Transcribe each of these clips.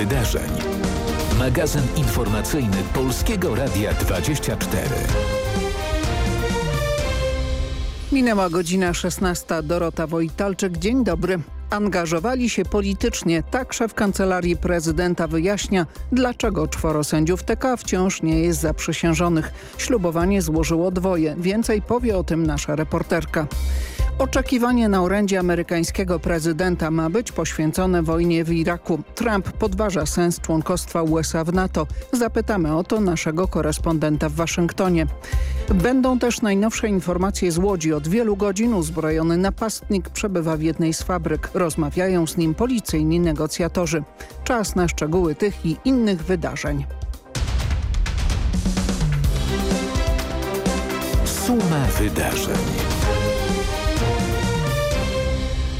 wydarzeń. Magazyn informacyjny Polskiego Radia 24. Minęła godzina 16. Dorota Wojtalczyk. Dzień dobry. Angażowali się politycznie. Tak szef Kancelarii Prezydenta wyjaśnia, dlaczego czworo sędziów TK wciąż nie jest zaprzysiężonych. Ślubowanie złożyło dwoje. Więcej powie o tym nasza reporterka. Oczekiwanie na orędzie amerykańskiego prezydenta ma być poświęcone wojnie w Iraku. Trump podważa sens członkostwa USA w NATO. Zapytamy o to naszego korespondenta w Waszyngtonie. Będą też najnowsze informacje z Łodzi. Od wielu godzin uzbrojony napastnik przebywa w jednej z fabryk. Rozmawiają z nim policyjni negocjatorzy. Czas na szczegóły tych i innych wydarzeń. Suma wydarzeń.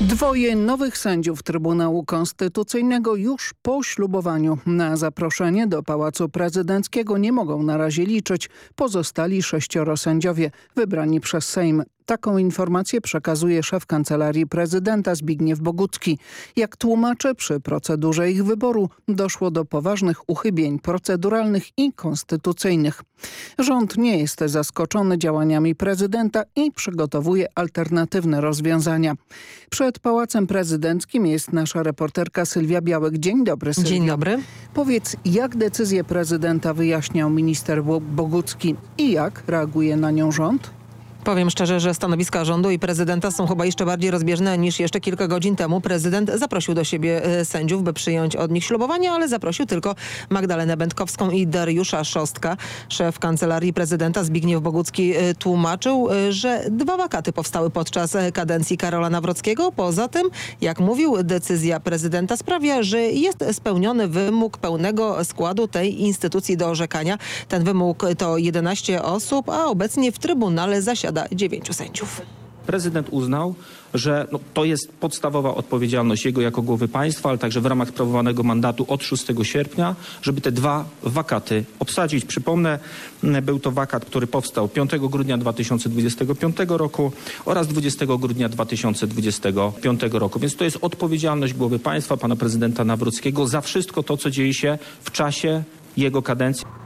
Dwoje nowych sędziów Trybunału Konstytucyjnego już po ślubowaniu. Na zaproszenie do Pałacu Prezydenckiego nie mogą na razie liczyć pozostali sześcioro sędziowie wybrani przez Sejm. Taką informację przekazuje szef Kancelarii Prezydenta Zbigniew Bogucki. Jak tłumaczy, przy procedurze ich wyboru doszło do poważnych uchybień proceduralnych i konstytucyjnych. Rząd nie jest zaskoczony działaniami prezydenta i przygotowuje alternatywne rozwiązania. Przed Pałacem Prezydenckim jest nasza reporterka Sylwia Białek. Dzień dobry Sylwia. Dzień dobry. Powiedz, jak decyzję prezydenta wyjaśniał minister Bogucki i jak reaguje na nią rząd? Powiem szczerze, że stanowiska rządu i prezydenta są chyba jeszcze bardziej rozbieżne niż jeszcze kilka godzin temu. Prezydent zaprosił do siebie e, sędziów, by przyjąć od nich ślubowanie, ale zaprosił tylko Magdalenę Będkowską i Dariusza Szostka. Szef Kancelarii Prezydenta Zbigniew Bogucki e, tłumaczył, e, że dwa wakaty powstały podczas kadencji Karola Nawrockiego. Poza tym, jak mówił, decyzja prezydenta sprawia, że jest spełniony wymóg pełnego składu tej instytucji do orzekania. Ten wymóg to 11 osób, a obecnie w Trybunale zasiada posiada dziewięciu sędziów. Prezydent uznał, że no, to jest podstawowa odpowiedzialność jego jako głowy państwa, ale także w ramach sprawowanego mandatu od 6 sierpnia, żeby te dwa wakaty obsadzić. Przypomnę, był to wakat, który powstał 5 grudnia 2025 roku oraz 20 grudnia 2025 roku. Więc to jest odpowiedzialność głowy państwa, pana prezydenta Nawrockiego za wszystko to, co dzieje się w czasie jego kadencji.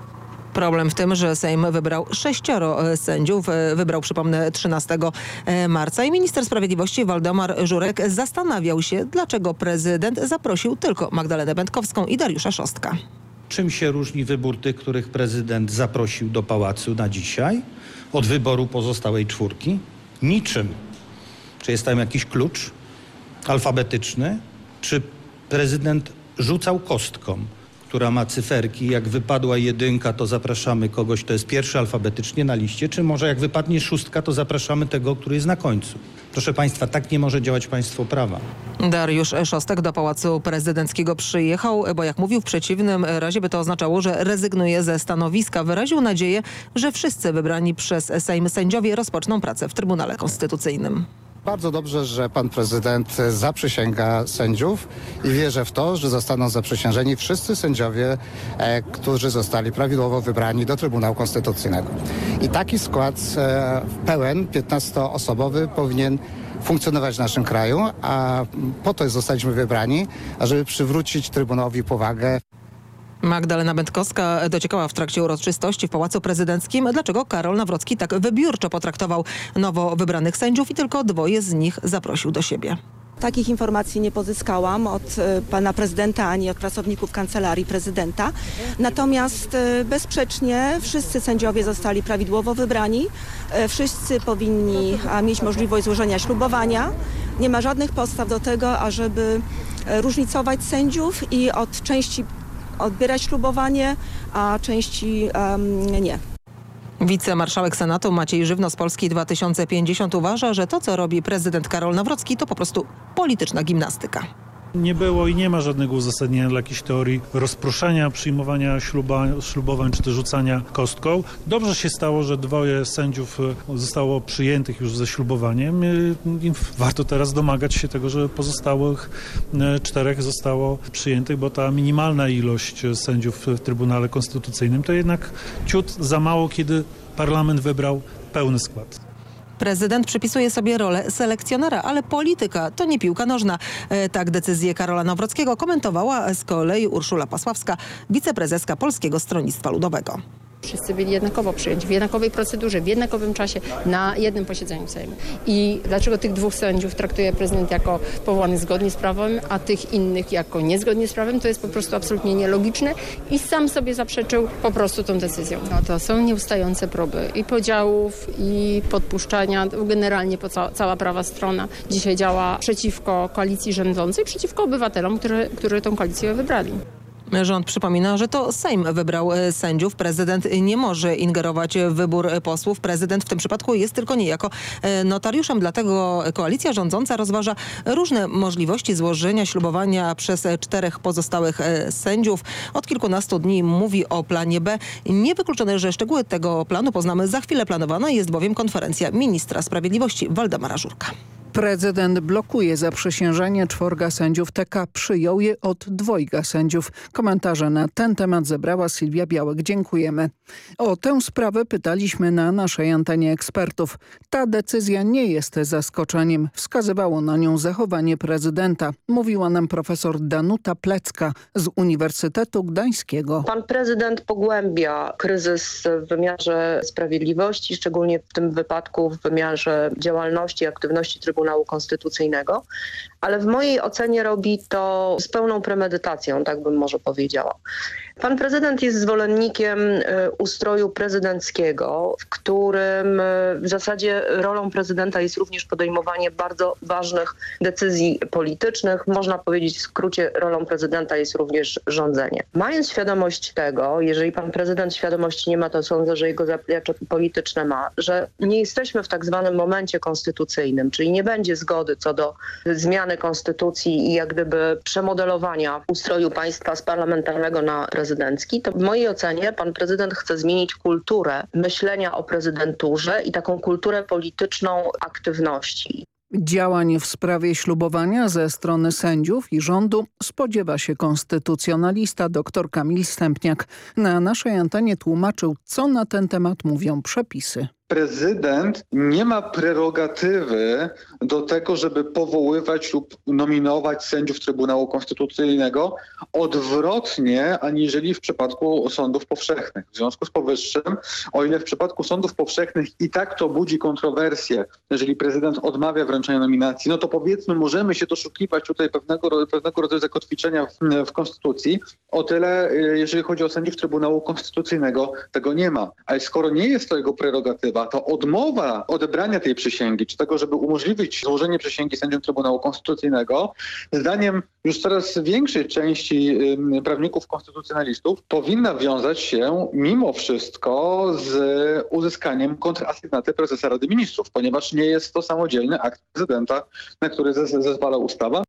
Problem w tym, że Sejm wybrał sześcioro e, sędziów. E, wybrał, przypomnę, 13 e, marca i minister sprawiedliwości Waldemar Żurek zastanawiał się, dlaczego prezydent zaprosił tylko Magdalenę Będkowską i Dariusza Szostka. Czym się różni wybór tych, których prezydent zaprosił do pałacu na dzisiaj od wyboru pozostałej czwórki? Niczym. Czy jest tam jakiś klucz alfabetyczny? Czy prezydent rzucał kostką? Która ma cyferki. Jak wypadła jedynka, to zapraszamy kogoś, kto jest pierwszy alfabetycznie na liście, czy może jak wypadnie szóstka, to zapraszamy tego, który jest na końcu. Proszę Państwa, tak nie może działać państwo prawa. Dariusz Szostek do Pałacu Prezydenckiego przyjechał, bo jak mówił, w przeciwnym razie by to oznaczało, że rezygnuje ze stanowiska. Wyraził nadzieję, że wszyscy wybrani przez Sejm sędziowie rozpoczną pracę w Trybunale Konstytucyjnym. Bardzo dobrze, że pan prezydent zaprzysięga sędziów i wierzę w to, że zostaną zaprzysiężeni wszyscy sędziowie, e, którzy zostali prawidłowo wybrani do Trybunału Konstytucyjnego. I taki skład e, pełen, 15-osobowy powinien funkcjonować w naszym kraju, a po to zostaliśmy wybrani, ażeby przywrócić Trybunałowi powagę. Magdalena Będkowska dociekała w trakcie uroczystości w Pałacu Prezydenckim, dlaczego Karol Nawrocki tak wybiórczo potraktował nowo wybranych sędziów i tylko dwoje z nich zaprosił do siebie. Takich informacji nie pozyskałam od e, pana prezydenta ani od pracowników kancelarii prezydenta. Natomiast e, bezsprzecznie wszyscy sędziowie zostali prawidłowo wybrani. E, wszyscy powinni mieć możliwość złożenia ślubowania. Nie ma żadnych podstaw do tego, ażeby różnicować sędziów i od części odbierać ślubowanie, a części nie. Wicemarszałek Senatu Maciej Żywno z Polski 2050 uważa, że to co robi prezydent Karol Nawrocki to po prostu polityczna gimnastyka nie było i nie ma żadnego uzasadnienia dla jakiejś teorii rozproszenia, przyjmowania śluba, ślubowań czy też rzucania kostką. Dobrze się stało, że dwoje sędziów e, zostało przyjętych już ze ślubowaniem. I warto teraz domagać się tego, że pozostałych e, czterech zostało przyjętych, bo ta minimalna ilość sędziów w Trybunale Konstytucyjnym to jednak ciut za mało, kiedy parlament wybrał pełny skład. Prezydent przypisuje sobie rolę selekcjonera, ale polityka to nie piłka nożna. E, tak decyzję Karola Nawrockiego komentowała z kolei Urszula Pasławska, wiceprezeska Polskiego Stronnictwa Ludowego. Wszyscy byli jednakowo przyjęci, w jednakowej procedurze, w jednakowym czasie, na jednym posiedzeniu Sejmu. I dlaczego tych dwóch sędziów traktuje prezydent jako powołanych zgodnie z prawem, a tych innych jako niezgodnie z prawem, to jest po prostu absolutnie nielogiczne i sam sobie zaprzeczył po prostu tą decyzją. No to są nieustające próby i podziałów, i podpuszczania, generalnie po ca cała prawa strona dzisiaj działa przeciwko koalicji rządzącej, przeciwko obywatelom, które, które tą koalicję wybrali. Rząd przypomina, że to Sejm wybrał e, sędziów. Prezydent nie może ingerować w wybór posłów. Prezydent w tym przypadku jest tylko niejako e, notariuszem. Dlatego koalicja rządząca rozważa różne możliwości złożenia ślubowania przez czterech pozostałych e, sędziów. Od kilkunastu dni mówi o planie B. Niewykluczone, że szczegóły tego planu poznamy za chwilę. Planowana jest bowiem konferencja ministra sprawiedliwości Waldemara Żurka. Prezydent blokuje zaprzysiężenie czworga sędziów TK. Przyjął je od dwojga sędziów. Komentarze na ten temat zebrała Sylwia Białek. Dziękujemy. O tę sprawę pytaliśmy na naszej antenie ekspertów. Ta decyzja nie jest zaskoczeniem. Wskazywało na nią zachowanie prezydenta. Mówiła nam profesor Danuta Plecka z Uniwersytetu Gdańskiego. Pan prezydent pogłębia kryzys w wymiarze sprawiedliwości, szczególnie w tym wypadku w wymiarze działalności, aktywności Trybunału Trybunału Konstytucyjnego, ale w mojej ocenie robi to z pełną premedytacją, tak bym może powiedziała. Pan prezydent jest zwolennikiem e, ustroju prezydenckiego, w którym e, w zasadzie rolą prezydenta jest również podejmowanie bardzo ważnych decyzji politycznych. Można powiedzieć w skrócie rolą prezydenta jest również rządzenie. Mając świadomość tego, jeżeli pan prezydent świadomości nie ma, to sądzę, że jego zaplecze polityczne ma, że nie jesteśmy w tak zwanym momencie konstytucyjnym, czyli nie będzie zgody co do zmiany konstytucji i jak gdyby przemodelowania ustroju państwa z parlamentarnego na prezydencki prezydencki, to w mojej ocenie pan prezydent chce zmienić kulturę myślenia o prezydenturze i taką kulturę polityczną aktywności. Działań w sprawie ślubowania ze strony sędziów i rządu spodziewa się konstytucjonalista dr Kamil Stępniak. Na naszej antenie tłumaczył, co na ten temat mówią przepisy prezydent nie ma prerogatywy do tego, żeby powoływać lub nominować sędziów Trybunału Konstytucyjnego odwrotnie aniżeli w przypadku sądów powszechnych. W związku z powyższym, o ile w przypadku sądów powszechnych i tak to budzi kontrowersje, jeżeli prezydent odmawia wręczenia nominacji, no to powiedzmy możemy się doszukiwać tutaj pewnego, pewnego rodzaju zakotwiczenia w, w Konstytucji. O tyle, y, jeżeli chodzi o sędziów Trybunału Konstytucyjnego, tego nie ma. Ale skoro nie jest to jego prerogatywa, to odmowa odebrania tej przysięgi, czy tego, żeby umożliwić złożenie przysięgi sędziom Trybunału Konstytucyjnego, zdaniem już coraz większej części prawników konstytucjonalistów powinna wiązać się mimo wszystko z uzyskaniem kontrasygnaty prezesa Rady Ministrów, ponieważ nie jest to samodzielny akt prezydenta, na który zezwala ustawa.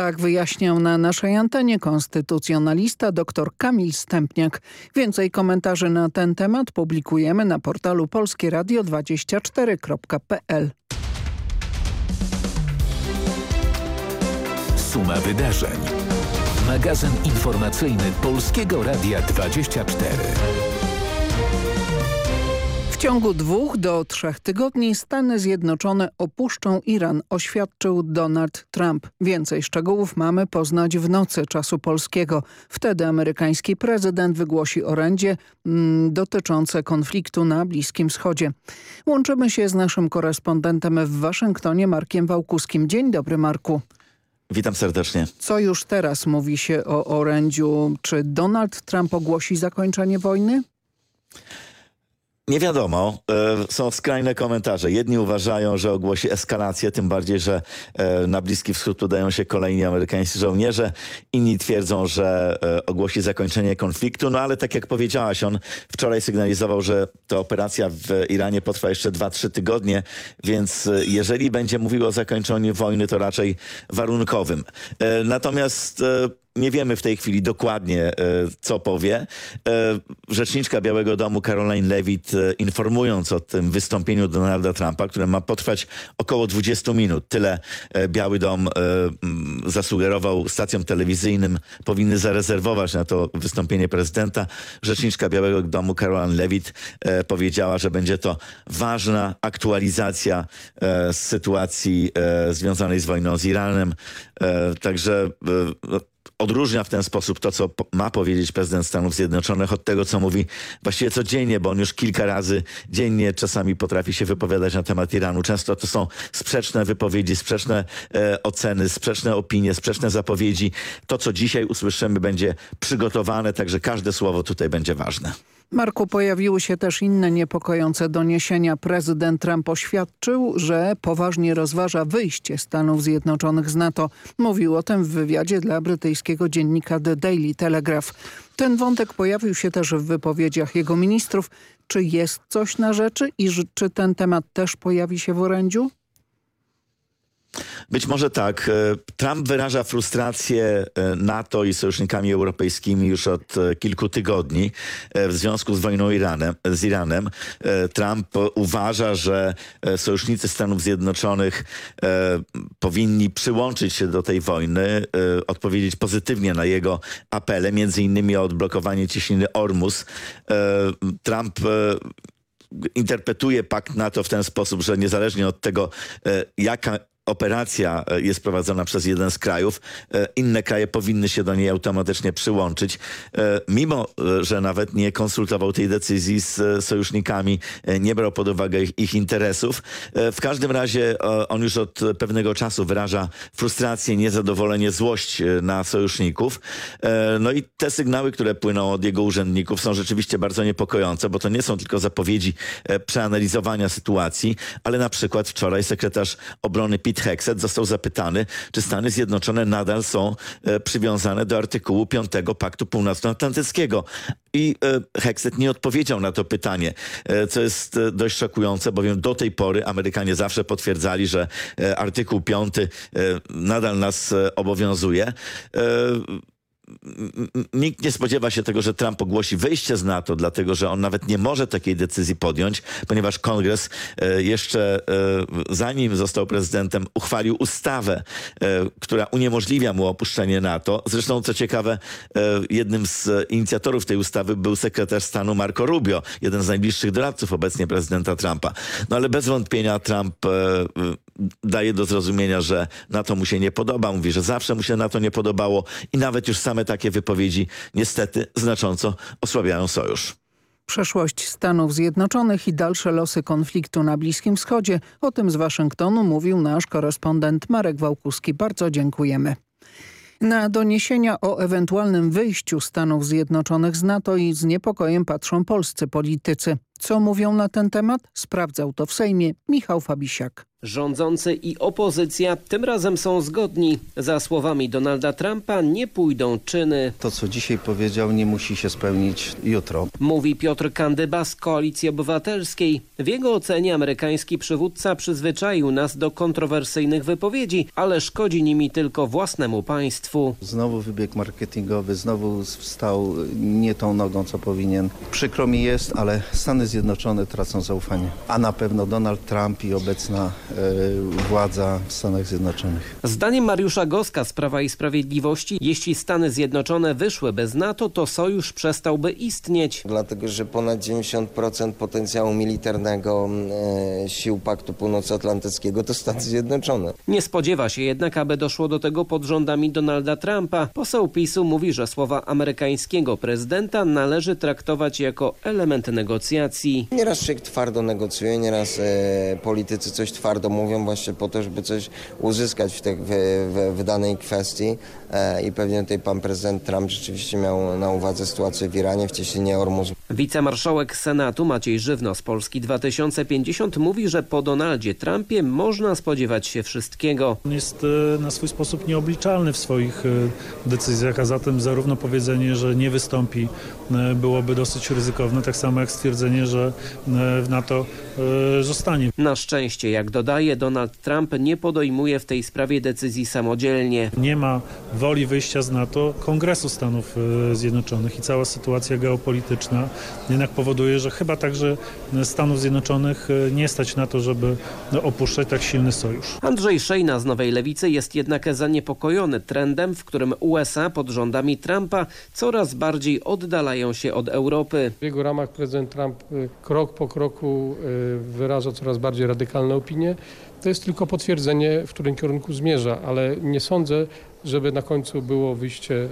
Tak wyjaśniał na naszej antenie konstytucjonalista dr Kamil Stępniak. Więcej komentarzy na ten temat publikujemy na portalu polskieradio24.pl. Suma wydarzeń. Magazyn informacyjny Polskiego Radia 24 ciągu dwóch do trzech tygodni Stany Zjednoczone opuszczą Iran, oświadczył Donald Trump. Więcej szczegółów mamy poznać w nocy czasu polskiego. Wtedy amerykański prezydent wygłosi orędzie mm, dotyczące konfliktu na Bliskim Wschodzie. Łączymy się z naszym korespondentem w Waszyngtonie, Markiem Wałkuskim. Dzień dobry, Marku. Witam serdecznie. Co już teraz mówi się o orędziu? Czy Donald Trump ogłosi zakończenie wojny? Nie wiadomo. E, są skrajne komentarze. Jedni uważają, że ogłosi eskalację, tym bardziej, że e, na Bliski Wschód udają się kolejni amerykańscy żołnierze. Inni twierdzą, że e, ogłosi zakończenie konfliktu. No ale tak jak powiedziałaś, on wczoraj sygnalizował, że ta operacja w Iranie potrwa jeszcze 2-3 tygodnie, więc jeżeli będzie mówił o zakończeniu wojny, to raczej warunkowym. Natomiast nie wiemy w tej chwili dokładnie, e, co powie. E, Rzeczniczka Białego Domu Caroline Levitt e, informując o tym wystąpieniu Donalda Trumpa, które ma potrwać około 20 minut. Tyle Biały Dom zasugerował stacjom telewizyjnym, powinny zarezerwować na to wystąpienie prezydenta. Rzeczniczka Białego Domu Caroline Levitt e, powiedziała, że będzie to ważna aktualizacja sytuacji związanej z wojną z Iranem. Także no, odróżnia w ten sposób to, co ma powiedzieć prezydent Stanów Zjednoczonych od tego, co mówi właściwie codziennie, bo on już kilka razy dziennie czasami potrafi się wypowiadać na temat Iranu. Często to są sprzeczne wypowiedzi, sprzeczne e, oceny, sprzeczne opinie, sprzeczne zapowiedzi. To, co dzisiaj usłyszymy, będzie przygotowane, także każde słowo tutaj będzie ważne. Marku, pojawiły się też inne niepokojące doniesienia. Prezydent Trump oświadczył, że poważnie rozważa wyjście Stanów Zjednoczonych z NATO. Mówił o tym w wywiadzie dla brytyjskiego dziennika The Daily Telegraph. Ten wątek pojawił się też w wypowiedziach jego ministrów. Czy jest coś na rzeczy i czy ten temat też pojawi się w orędziu? Być może tak. E, Trump wyraża frustrację e, NATO i sojusznikami europejskimi już od e, kilku tygodni w związku z wojną Iranem, z Iranem. Trump uważa, że sojusznicy Stanów Zjednoczonych powinni przyłączyć się do tej wojny, odpowiedzieć pozytywnie na jego apele, między innymi o odblokowanie cieśniny Ormus. Trump interpretuje pakt NATO w ten sposób, że niezależnie od tego, jaka operacja e, jest prowadzona przez jeden z krajów, e, inne kraje powinny się do niej automatycznie przyłączyć, E, mimo że nawet nie konsultował tej decyzji z sojusznikami, nie brał pod uwagę ich, ich interesów. W każdym razie on już od pewnego czasu wyraża frustrację, niezadowolenie, złość na sojuszników. No i te sygnały, które płyną od jego urzędników są rzeczywiście bardzo niepokojące, bo to nie są tylko zapowiedzi przeanalizowania sytuacji, ale na przykład wczoraj sekretarz obrony Pete Hexet został zapytany, czy Stany Zjednoczone nadal są e, przywiązane do artykułu 5 Paktu Północnoatlantyckiego. I e, Hexet nie odpowiedział na to pytanie, e, co jest dość szokujące, bowiem do tej pory Amerykanie zawsze potwierdzali, że artykuł 5 e, nadal nas obowiązuje. Nikt nie spodziewa się tego, że Trump ogłosi wyjście z NATO, dlatego że on nawet nie może takiej decyzji podjąć, ponieważ kongres e, jeszcze e, zanim został prezydentem uchwalił ustawę, e, która uniemożliwia mu opuszczenie NATO. Zresztą co ciekawe, jednym z inicjatorów tej ustawy był sekretarz stanu Marco Rubio, jeden z najbliższych doradców obecnie prezydenta Trumpa. No ale bez wątpienia Trump daje do zrozumienia, że NATO mu się nie podoba. Mówi, że zawsze mu się NATO nie podobało i nawet już same takie wypowiedzi niestety znacząco osłabiają sojusz. Przeszłość Stanów Zjednoczonych i dalsze losy konfliktu na Bliskim Wschodzie. O tym z Waszyngtonu mówił nasz korespondent Marek Wałkuski. Bardzo dziękujemy. Na doniesienia o ewentualnym wyjściu Stanów Zjednoczonych z NATO i z niepokojem patrzą polscy politycy. Co mówią na ten temat? Sprawdzał to w Sejmie Michał Fabisiak. Rządzący i opozycja tym razem są zgodni. Za słowami Donalda Trumpa nie pójdą czyny. To, co dzisiaj powiedział, nie musi się spełnić jutro. Mówi Piotr Kandyba z Koalicji Obywatelskiej. W jego ocenie amerykański przywódca przyzwyczaił nas do kontrowersyjnych wypowiedzi, ale szkodzi nimi tylko własnemu państwu. Znowu wybieg marketingowy, znowu wstał nie tą nogą, co powinien. Przykro mi jest, ale Stany Zjednoczone tracą zaufanie. A na pewno Donald Trump i obecna władza w Stanach Zjednoczonych. Zdaniem Mariusza Goska z Prawa i Sprawiedliwości, jeśli Stany Zjednoczone wyszły bez NATO, to sojusz przestałby istnieć. Dlatego, że ponad 90% potencjału militarnego e, sił Paktu Północnoatlantyckiego to Stany Zjednoczone. Nie spodziewa się jednak, aby doszło do tego pod rządami Donalda Trumpa. Poseł PiSu mówi, że słowa amerykańskiego prezydenta należy traktować jako element negocjacji. Nieraz się twardo negocjuje, nieraz e, politycy coś twardo mówią właśnie po to, żeby coś uzyskać w, tej, w, w, w danej kwestii e, i pewnie tutaj pan prezydent Trump rzeczywiście miał na uwadze sytuację w Iranie, w cieśninie Ormus. Wicemarszałek Senatu Maciej Żywno z Polski 2050 mówi, że po Donaldzie Trumpie można spodziewać się wszystkiego. On jest e, na swój sposób nieobliczalny w swoich e, decyzjach, a zatem zarówno powiedzenie, że nie wystąpi byłoby dosyć ryzykowne, tak samo jak stwierdzenie, że w NATO zostanie. Na szczęście, jak dodaje dodaje, Donald Trump nie podejmuje w tej sprawie decyzji samodzielnie. Nie ma woli wyjścia z NATO Kongresu Stanów e, Zjednoczonych i cała sytuacja geopolityczna jednak powoduje, że chyba także Stanów Zjednoczonych e, nie stać na to, żeby no, opuszczać tak silny sojusz. Andrzej Szejna z Nowej Lewicy jest jednak zaniepokojony trendem, w którym USA pod rządami Trumpa coraz bardziej oddalają się od Europy. W jego ramach prezydent Trump e, krok po kroku wyraża coraz bardziej radykalne opinie. To jest tylko potwierdzenie, w którym kierunku zmierza, ale nie sądzę, żeby na końcu było wyjście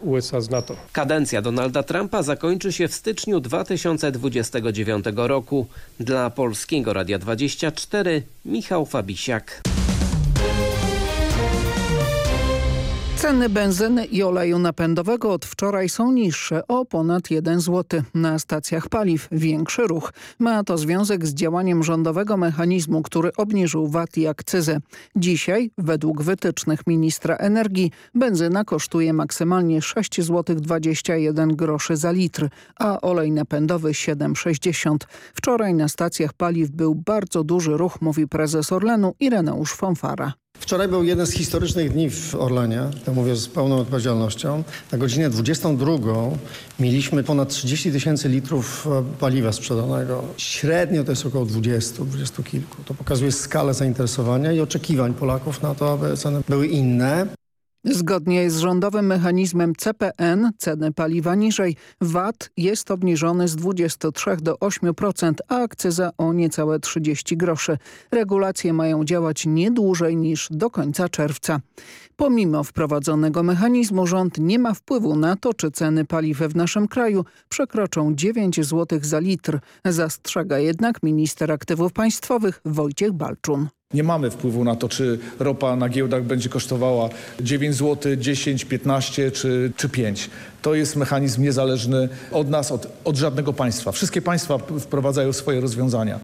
USA z NATO. Kadencja Donalda Trumpa zakończy się w styczniu 2029 roku. Dla Polskiego Radia 24 Michał Fabisiak. Ceny benzyny i oleju napędowego od wczoraj są niższe o ponad 1 zł. Na stacjach paliw większy ruch. Ma to związek z działaniem rządowego mechanizmu, który obniżył VAT i akcyzę. Dzisiaj, według wytycznych ministra energii, benzyna kosztuje maksymalnie 6 zł 21 groszy za litr, a olej napędowy 7,60. Wczoraj na stacjach paliw był bardzo duży ruch, mówi prezes Orlenu Ireneusz Fonfara. Wczoraj był jeden z historycznych dni w Orlenie, to mówię z pełną odpowiedzialnością. Na godzinę 22 mieliśmy ponad 30 tysięcy litrów paliwa sprzedanego. Średnio to jest około 20, 20 kilku. To pokazuje skalę zainteresowania i oczekiwań Polaków na to, aby ceny były inne. Zgodnie z rządowym mechanizmem CPN ceny paliwa niżej. VAT jest obniżony z 23 do 8%, a akcyza o niecałe 30 groszy. Regulacje mają działać nie dłużej niż do końca czerwca. Pomimo wprowadzonego mechanizmu rząd nie ma wpływu na to, czy ceny paliw w naszym kraju przekroczą 9 zł za litr. Zastrzega jednak minister aktywów państwowych Wojciech Balczun. Nie mamy wpływu na to, czy ropa na giełdach będzie kosztowała 9 zł, 10, 15 czy, czy 5. To jest mechanizm niezależny od nas, od, od żadnego państwa. Wszystkie państwa wprowadzają swoje rozwiązania.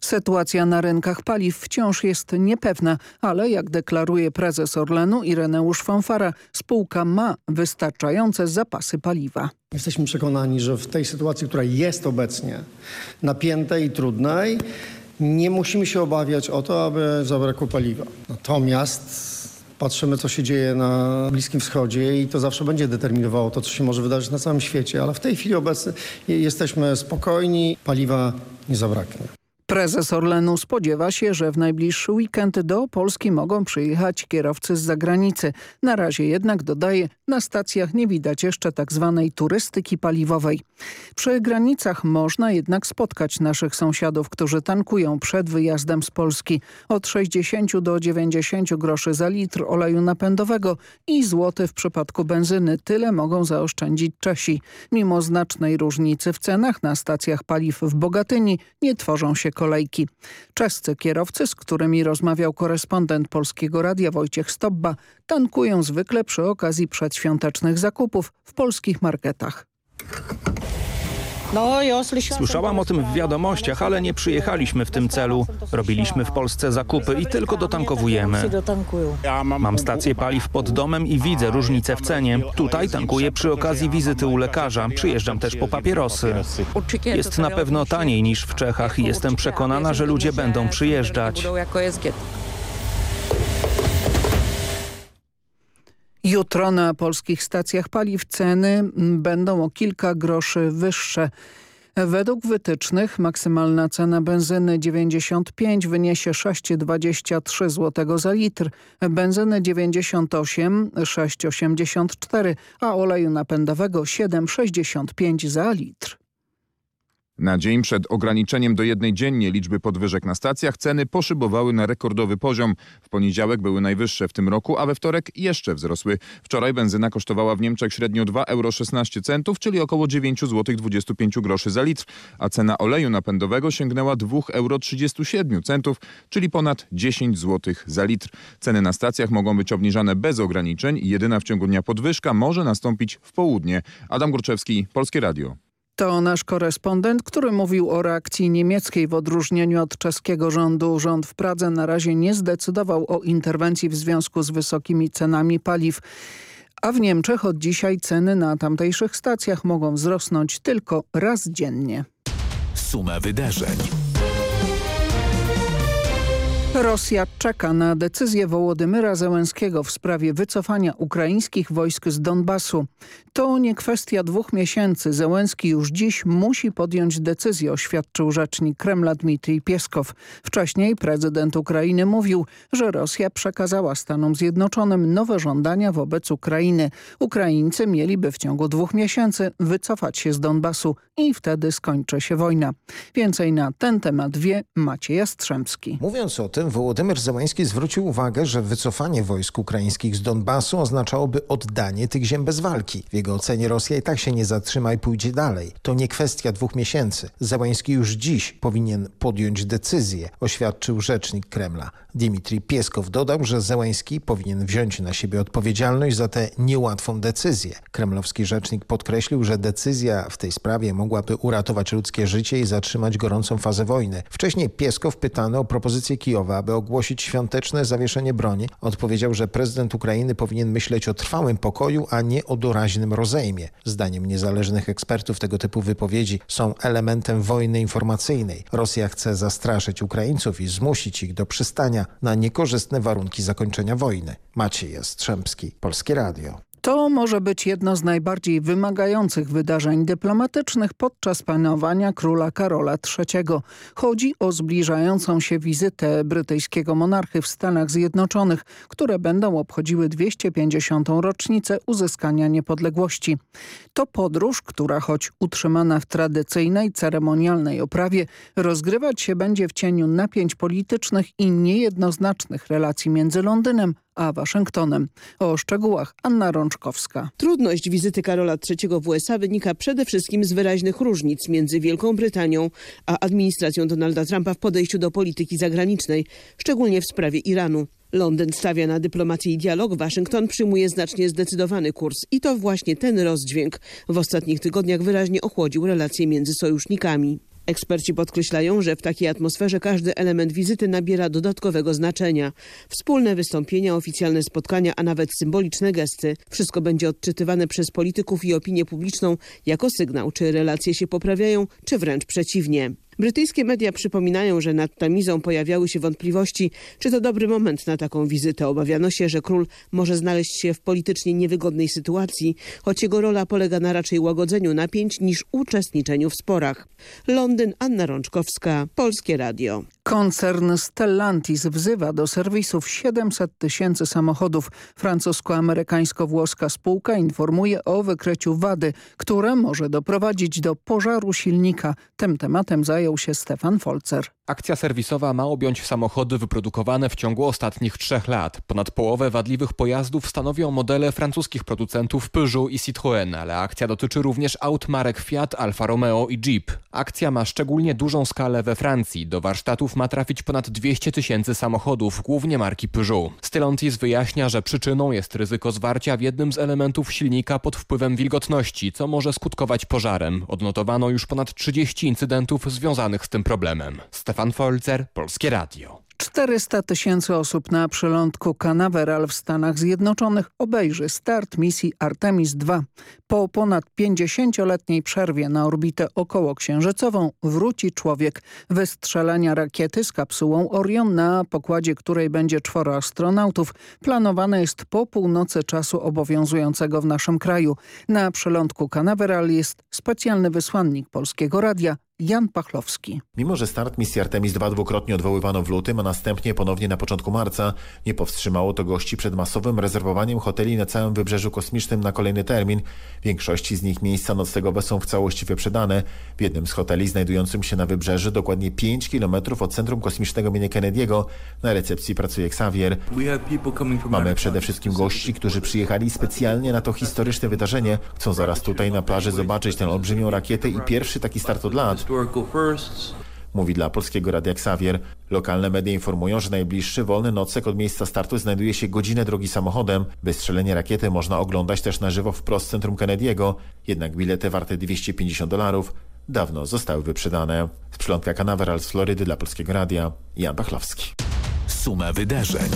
Sytuacja na rynkach paliw wciąż jest niepewna, ale jak deklaruje prezes Orlenu Ireneusz Fonfara, spółka ma wystarczające zapasy paliwa. Jesteśmy przekonani, że w tej sytuacji, która jest obecnie napiętej i trudnej, nie musimy się obawiać o to, aby zabrakło paliwa. Natomiast patrzymy, co się dzieje na Bliskim Wschodzie i to zawsze będzie determinowało to, co się może wydarzyć na całym świecie. Ale w tej chwili obecnie jesteśmy spokojni, paliwa nie zabraknie. Prezes Orlenu spodziewa się, że w najbliższy weekend do Polski mogą przyjechać kierowcy z zagranicy. Na razie jednak, dodaje, na stacjach nie widać jeszcze tak zwanej turystyki paliwowej. Przy granicach można jednak spotkać naszych sąsiadów, którzy tankują przed wyjazdem z Polski. Od 60 do 90 groszy za litr oleju napędowego i złoty w przypadku benzyny. Tyle mogą zaoszczędzić Czesi. Mimo znacznej różnicy w cenach na stacjach paliw w Bogatyni nie tworzą się kolejki. Czescy kierowcy, z którymi rozmawiał korespondent Polskiego Radia Wojciech Stobba, tankują zwykle przy okazji przedświątecznych zakupów w polskich marketach. Słyszałam o tym w wiadomościach, ale nie przyjechaliśmy w tym celu. Robiliśmy w Polsce zakupy i tylko dotankowujemy. Mam stację paliw pod domem i widzę różnicę w cenie. Tutaj tankuję przy okazji wizyty u lekarza. Przyjeżdżam też po papierosy. Jest na pewno taniej niż w Czechach i jestem przekonana, że ludzie będą przyjeżdżać. Jutro na polskich stacjach paliw ceny będą o kilka groszy wyższe. Według wytycznych maksymalna cena benzyny 95 wyniesie 6,23 zł za litr, benzyny 98 6,84, a oleju napędowego 7,65 za litr. Na dzień przed ograniczeniem do jednej dziennie liczby podwyżek na stacjach ceny poszybowały na rekordowy poziom. W poniedziałek były najwyższe w tym roku, a we wtorek jeszcze wzrosły. Wczoraj benzyna kosztowała w Niemczech średnio 2,16 euro, czyli około 9 zł 25 groszy za litr, a cena oleju napędowego sięgnęła 2,37 euro, czyli ponad 10 zł za litr. Ceny na stacjach mogą być obniżane bez ograniczeń jedyna w ciągu dnia podwyżka może nastąpić w południe. Adam Górczewski, Polskie Radio. To nasz korespondent, który mówił o reakcji niemieckiej w odróżnieniu od czeskiego rządu. Rząd w Pradze na razie nie zdecydował o interwencji w związku z wysokimi cenami paliw. A w Niemczech od dzisiaj ceny na tamtejszych stacjach mogą wzrosnąć tylko raz dziennie. Suma wydarzeń. Rosja czeka na decyzję Wołodymyra Zełenskiego w sprawie wycofania ukraińskich wojsk z Donbasu. To nie kwestia dwóch miesięcy. Zełenski już dziś musi podjąć decyzję, oświadczył rzecznik Kremla Dmitrij Pieskow. Wcześniej prezydent Ukrainy mówił, że Rosja przekazała Stanom Zjednoczonym nowe żądania wobec Ukrainy. Ukraińcy mieliby w ciągu dwóch miesięcy wycofać się z Donbasu i wtedy skończy się wojna. Więcej na ten temat wie Maciej Jastrzębski. Mówiąc o tym, Wołodymyr Zełański zwrócił uwagę, że wycofanie wojsk ukraińskich z Donbasu oznaczałoby oddanie tych ziem bez walki. W jego ocenie Rosja i tak się nie zatrzyma i pójdzie dalej. To nie kwestia dwóch miesięcy. Zełański już dziś powinien podjąć decyzję, oświadczył rzecznik Kremla. Dmitrij Pieskow dodał, że Zełański powinien wziąć na siebie odpowiedzialność za tę niełatwą decyzję. Kremlowski rzecznik podkreślił, że decyzja w tej sprawie mogłaby uratować ludzkie życie i zatrzymać gorącą fazę wojny. Wcześniej Pieskow pytany o propozycję Kijowa, aby ogłosić świąteczne zawieszenie broni, odpowiedział, że prezydent Ukrainy powinien myśleć o trwałym pokoju, a nie o doraźnym rozejmie. Zdaniem niezależnych ekspertów tego typu wypowiedzi są elementem wojny informacyjnej. Rosja chce zastraszyć Ukraińców i zmusić ich do przystania na niekorzystne warunki zakończenia wojny. Maciej Jastrzębski, Polskie Radio. To może być jedno z najbardziej wymagających wydarzeń dyplomatycznych podczas panowania króla Karola III. Chodzi o zbliżającą się wizytę brytyjskiego monarchy w Stanach Zjednoczonych, które będą obchodziły 250. rocznicę uzyskania niepodległości. To podróż, która choć utrzymana w tradycyjnej, ceremonialnej oprawie, rozgrywać się będzie w cieniu napięć politycznych i niejednoznacznych relacji między Londynem a Waszyngtonem. O szczegółach Anna Rączkowska. Trudność wizyty Karola III w USA wynika przede wszystkim z wyraźnych różnic między Wielką Brytanią a administracją Donalda Trumpa w podejściu do polityki zagranicznej, szczególnie w sprawie Iranu. Londyn stawia na dyplomację i dialog, Waszyngton przyjmuje znacznie zdecydowany kurs i to właśnie ten rozdźwięk w ostatnich tygodniach wyraźnie ochłodził relacje między sojusznikami. Eksperci podkreślają, że w takiej atmosferze każdy element wizyty nabiera dodatkowego znaczenia. Wspólne wystąpienia, oficjalne spotkania, a nawet symboliczne gesty. Wszystko będzie odczytywane przez polityków i opinię publiczną jako sygnał, czy relacje się poprawiają, czy wręcz przeciwnie. Brytyjskie media przypominają, że nad Tamizą pojawiały się wątpliwości, czy to dobry moment na taką wizytę. Obawiano się, że król może znaleźć się w politycznie niewygodnej sytuacji, choć jego rola polega na raczej łagodzeniu napięć niż uczestniczeniu w sporach. Londyn, Anna Rączkowska, Polskie Radio. Koncern Stellantis wzywa do serwisów 700 tysięcy samochodów. Francusko-amerykańsko-włoska spółka informuje o wykryciu wady, które może doprowadzić do pożaru silnika. Tym tematem zajął się Stefan Folzer. Akcja serwisowa ma objąć samochody wyprodukowane w ciągu ostatnich trzech lat. Ponad połowę wadliwych pojazdów stanowią modele francuskich producentów Peugeot i Citroën, ale akcja dotyczy również aut marek Fiat, Alfa Romeo i Jeep. Akcja ma szczególnie dużą skalę we Francji. Do warsztatów ma trafić ponad 200 tysięcy samochodów, głównie marki Peugeot. Stellantis wyjaśnia, że przyczyną jest ryzyko zwarcia w jednym z elementów silnika pod wpływem wilgotności, co może skutkować pożarem. Odnotowano już ponad 30 incydentów związanych z tym problemem. Stefan Folzer, Polskie Radio. 400 tysięcy osób na przylądku Canaveral w Stanach Zjednoczonych obejrzy start misji Artemis II. Po ponad 50-letniej przerwie na orbitę okołoksiężycową wróci człowiek. Wystrzelenia rakiety z kapsułą Orion, na pokładzie której będzie czworo astronautów, planowane jest po północy czasu obowiązującego w naszym kraju. Na przylądku Canaveral jest specjalny wysłannik Polskiego Radia Jan Pachlowski. Mimo, że start misji Artemis II dwukrotnie odwoływano w lutym, a następnie ponownie na początku marca, nie powstrzymało to gości przed masowym rezerwowaniem hoteli na całym wybrzeżu kosmicznym na kolejny termin. W większości z nich miejsca noclegowe są w całości wyprzedane. W jednym z hoteli znajdującym się na wybrzeży, dokładnie 5 km od Centrum Kosmicznego imienia Kennedy'ego, na recepcji pracuje Xavier. Mamy przede wszystkim gości, którzy przyjechali specjalnie na to historyczne wydarzenie. Chcą zaraz tutaj na plaży zobaczyć tę olbrzymią rakietę i pierwszy taki start od lat. Mówi dla Polskiego Radia Xavier. Lokalne media informują, że najbliższy wolny nocek od miejsca startu znajduje się godzinę drogi samochodem. Wystrzelenie rakiety można oglądać też na żywo wprost z centrum Kennedy'ego. Jednak bilety warte 250 dolarów dawno zostały wyprzedane. Z przylądka Canaveral z Florydy dla Polskiego Radia Jan Pachlowski. Suma wydarzeń.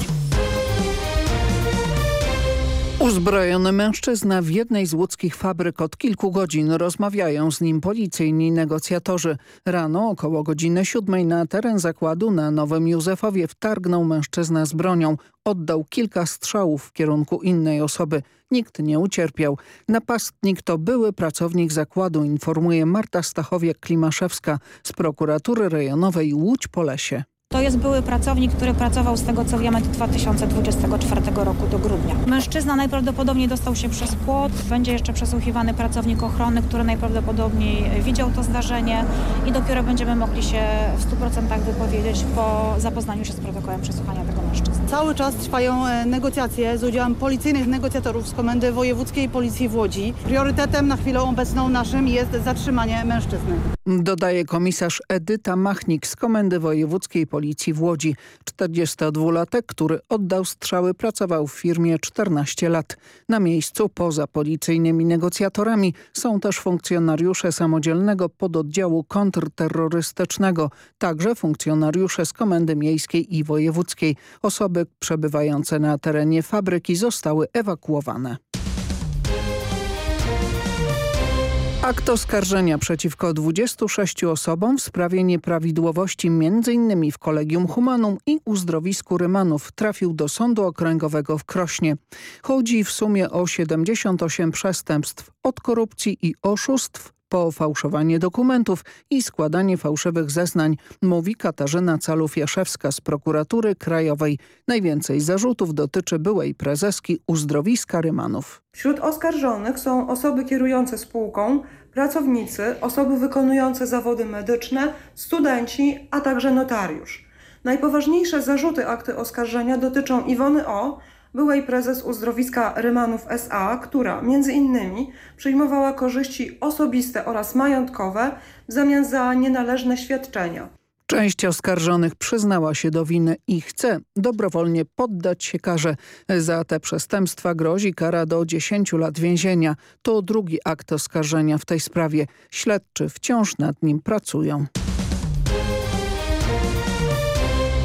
Uzbrojony mężczyzna w jednej z łódzkich fabryk od kilku godzin rozmawiają z nim policyjni negocjatorzy. Rano około godziny siódmej na teren zakładu na Nowym Józefowie wtargnął mężczyzna z bronią. Oddał kilka strzałów w kierunku innej osoby. Nikt nie ucierpiał. Napastnik to były pracownik zakładu, informuje Marta Stachowiak-Klimaszewska z prokuratury rejonowej Łódź-Polesie. To jest były pracownik, który pracował z tego co wiemy od 2024 roku do grudnia. Mężczyzna najprawdopodobniej dostał się przez płot. Będzie jeszcze przesłuchiwany pracownik ochrony, który najprawdopodobniej widział to zdarzenie i dopiero będziemy mogli się w 100% wypowiedzieć po zapoznaniu się z protokołem przesłuchania tego mężczyzny. Cały czas trwają e, negocjacje z udziałem policyjnych negocjatorów z Komendy Wojewódzkiej Policji w Łodzi. Priorytetem na chwilę obecną naszym jest zatrzymanie mężczyzny. Dodaje komisarz Edyta Machnik z Komendy Wojewódzkiej Policji w Łodzi. 42-latek, który oddał strzały, pracował w firmie 14 lat. Na miejscu poza policyjnymi negocjatorami są też funkcjonariusze samodzielnego pododdziału kontrterrorystycznego, także funkcjonariusze z Komendy Miejskiej i Wojewódzkiej. Osoby przebywające na terenie fabryki zostały ewakuowane. Akt oskarżenia przeciwko 26 osobom w sprawie nieprawidłowości m.in. w Kolegium Humanum i uzdrowisku Rymanów trafił do Sądu Okręgowego w Krośnie. Chodzi w sumie o 78 przestępstw od korupcji i oszustw po fałszowanie dokumentów i składanie fałszywych zeznań, mówi Katarzyna Calów-Jaszewska z prokuratury krajowej. Najwięcej zarzutów dotyczy byłej prezeski uzdrowiska Rymanów. Wśród oskarżonych są osoby kierujące spółką, pracownicy, osoby wykonujące zawody medyczne, studenci, a także notariusz. Najpoważniejsze zarzuty akty oskarżenia dotyczą Iwony O., byłej prezes uzdrowiska Rymanów S.A., która między innymi przyjmowała korzyści osobiste oraz majątkowe w zamian za nienależne świadczenia. Część oskarżonych przyznała się do winy i chce dobrowolnie poddać się karze. Za te przestępstwa grozi kara do 10 lat więzienia. To drugi akt oskarżenia w tej sprawie. Śledczy wciąż nad nim pracują.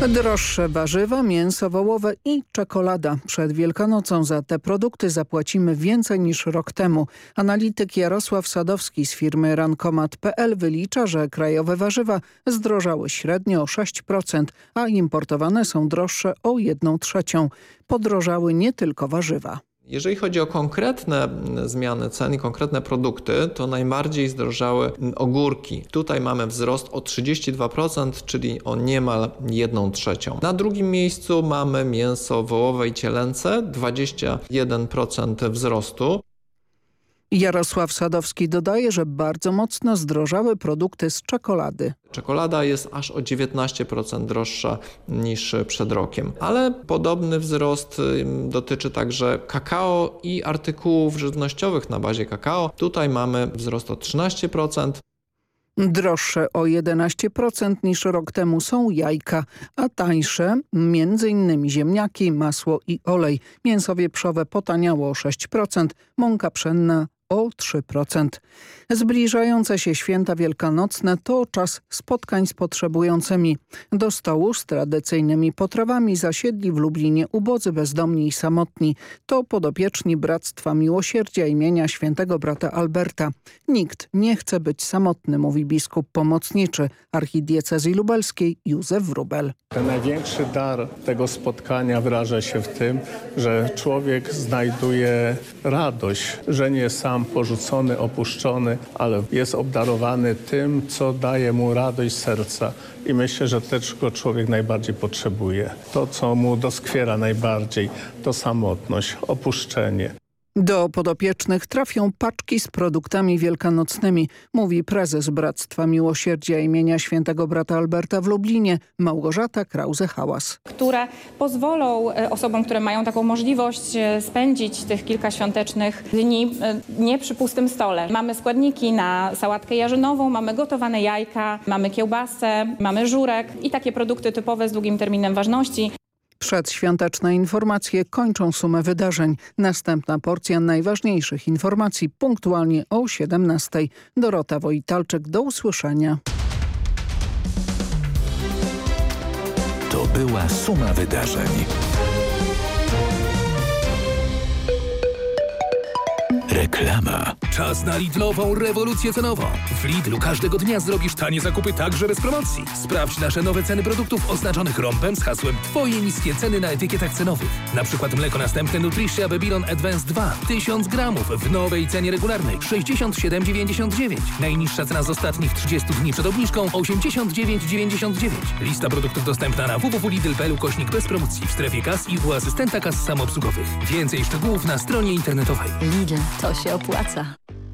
Droższe warzywa, mięso wołowe i czekolada. Przed Wielkanocą za te produkty zapłacimy więcej niż rok temu. Analityk Jarosław Sadowski z firmy Rankomat.pl wylicza, że krajowe warzywa zdrożały średnio o 6%, a importowane są droższe o 1 trzecią. Podrożały nie tylko warzywa. Jeżeli chodzi o konkretne zmiany cen i konkretne produkty, to najbardziej zdrożały ogórki. Tutaj mamy wzrost o 32%, czyli o niemal 1 trzecią. Na drugim miejscu mamy mięso wołowe i cielęce, 21% wzrostu. Jarosław Sadowski dodaje, że bardzo mocno zdrożały produkty z czekolady. Czekolada jest aż o 19% droższa niż przed rokiem, ale podobny wzrost dotyczy także kakao i artykułów żywnościowych na bazie kakao. Tutaj mamy wzrost o 13%. Droższe o 11% niż rok temu są jajka, a tańsze m.in. ziemniaki, masło i olej. Mięso wieprzowe potaniało o 6%, mąka pszenna o 3%. Zbliżające się święta wielkanocne to czas spotkań z potrzebującymi. Do stołu z tradycyjnymi potrawami zasiedli w Lublinie ubodzy, bezdomni i samotni. To podopieczni Bractwa Miłosierdzia imienia świętego brata Alberta. Nikt nie chce być samotny, mówi biskup pomocniczy archidiecezji lubelskiej Józef Wrubel. Ten największy dar tego spotkania wyraża się w tym, że człowiek znajduje radość, że nie sam porzucony, opuszczony, ale jest obdarowany tym, co daje mu radość serca. I myślę, że tego człowiek najbardziej potrzebuje. To, co mu doskwiera najbardziej, to samotność, opuszczenie. Do podopiecznych trafią paczki z produktami wielkanocnymi, mówi prezes Bractwa Miłosierdzia imienia świętego brata Alberta w Lublinie, Małgorzata Krause-Hałas. Które pozwolą e, osobom, które mają taką możliwość e, spędzić tych kilka świątecznych dni e, nie przy pustym stole. Mamy składniki na sałatkę jarzynową, mamy gotowane jajka, mamy kiełbasę, mamy żurek i takie produkty typowe z długim terminem ważności. Przedświąteczne informacje kończą sumę wydarzeń. Następna porcja najważniejszych informacji punktualnie o 17. Dorota Wojtalczyk, do usłyszenia. To była suma wydarzeń. Reklama. Czas na Lidlową rewolucję cenową. W Lidlu każdego dnia zrobisz tanie zakupy także bez promocji. Sprawdź nasze nowe ceny produktów oznaczonych rąbem z hasłem Twoje niskie ceny na etykietach cenowych. Na przykład mleko następne Nutricia Babylon Advance 2 1000 gramów w nowej cenie regularnej 67,99. Najniższa cena z ostatnich 30 dni przed obniżką 89,99. Lista produktów dostępna na www.lidl.pl kośnik bez promocji w strefie kas i u asystenta kas samoobsługowych. Więcej szczegółów na stronie internetowej. Lidl, to się opłaca.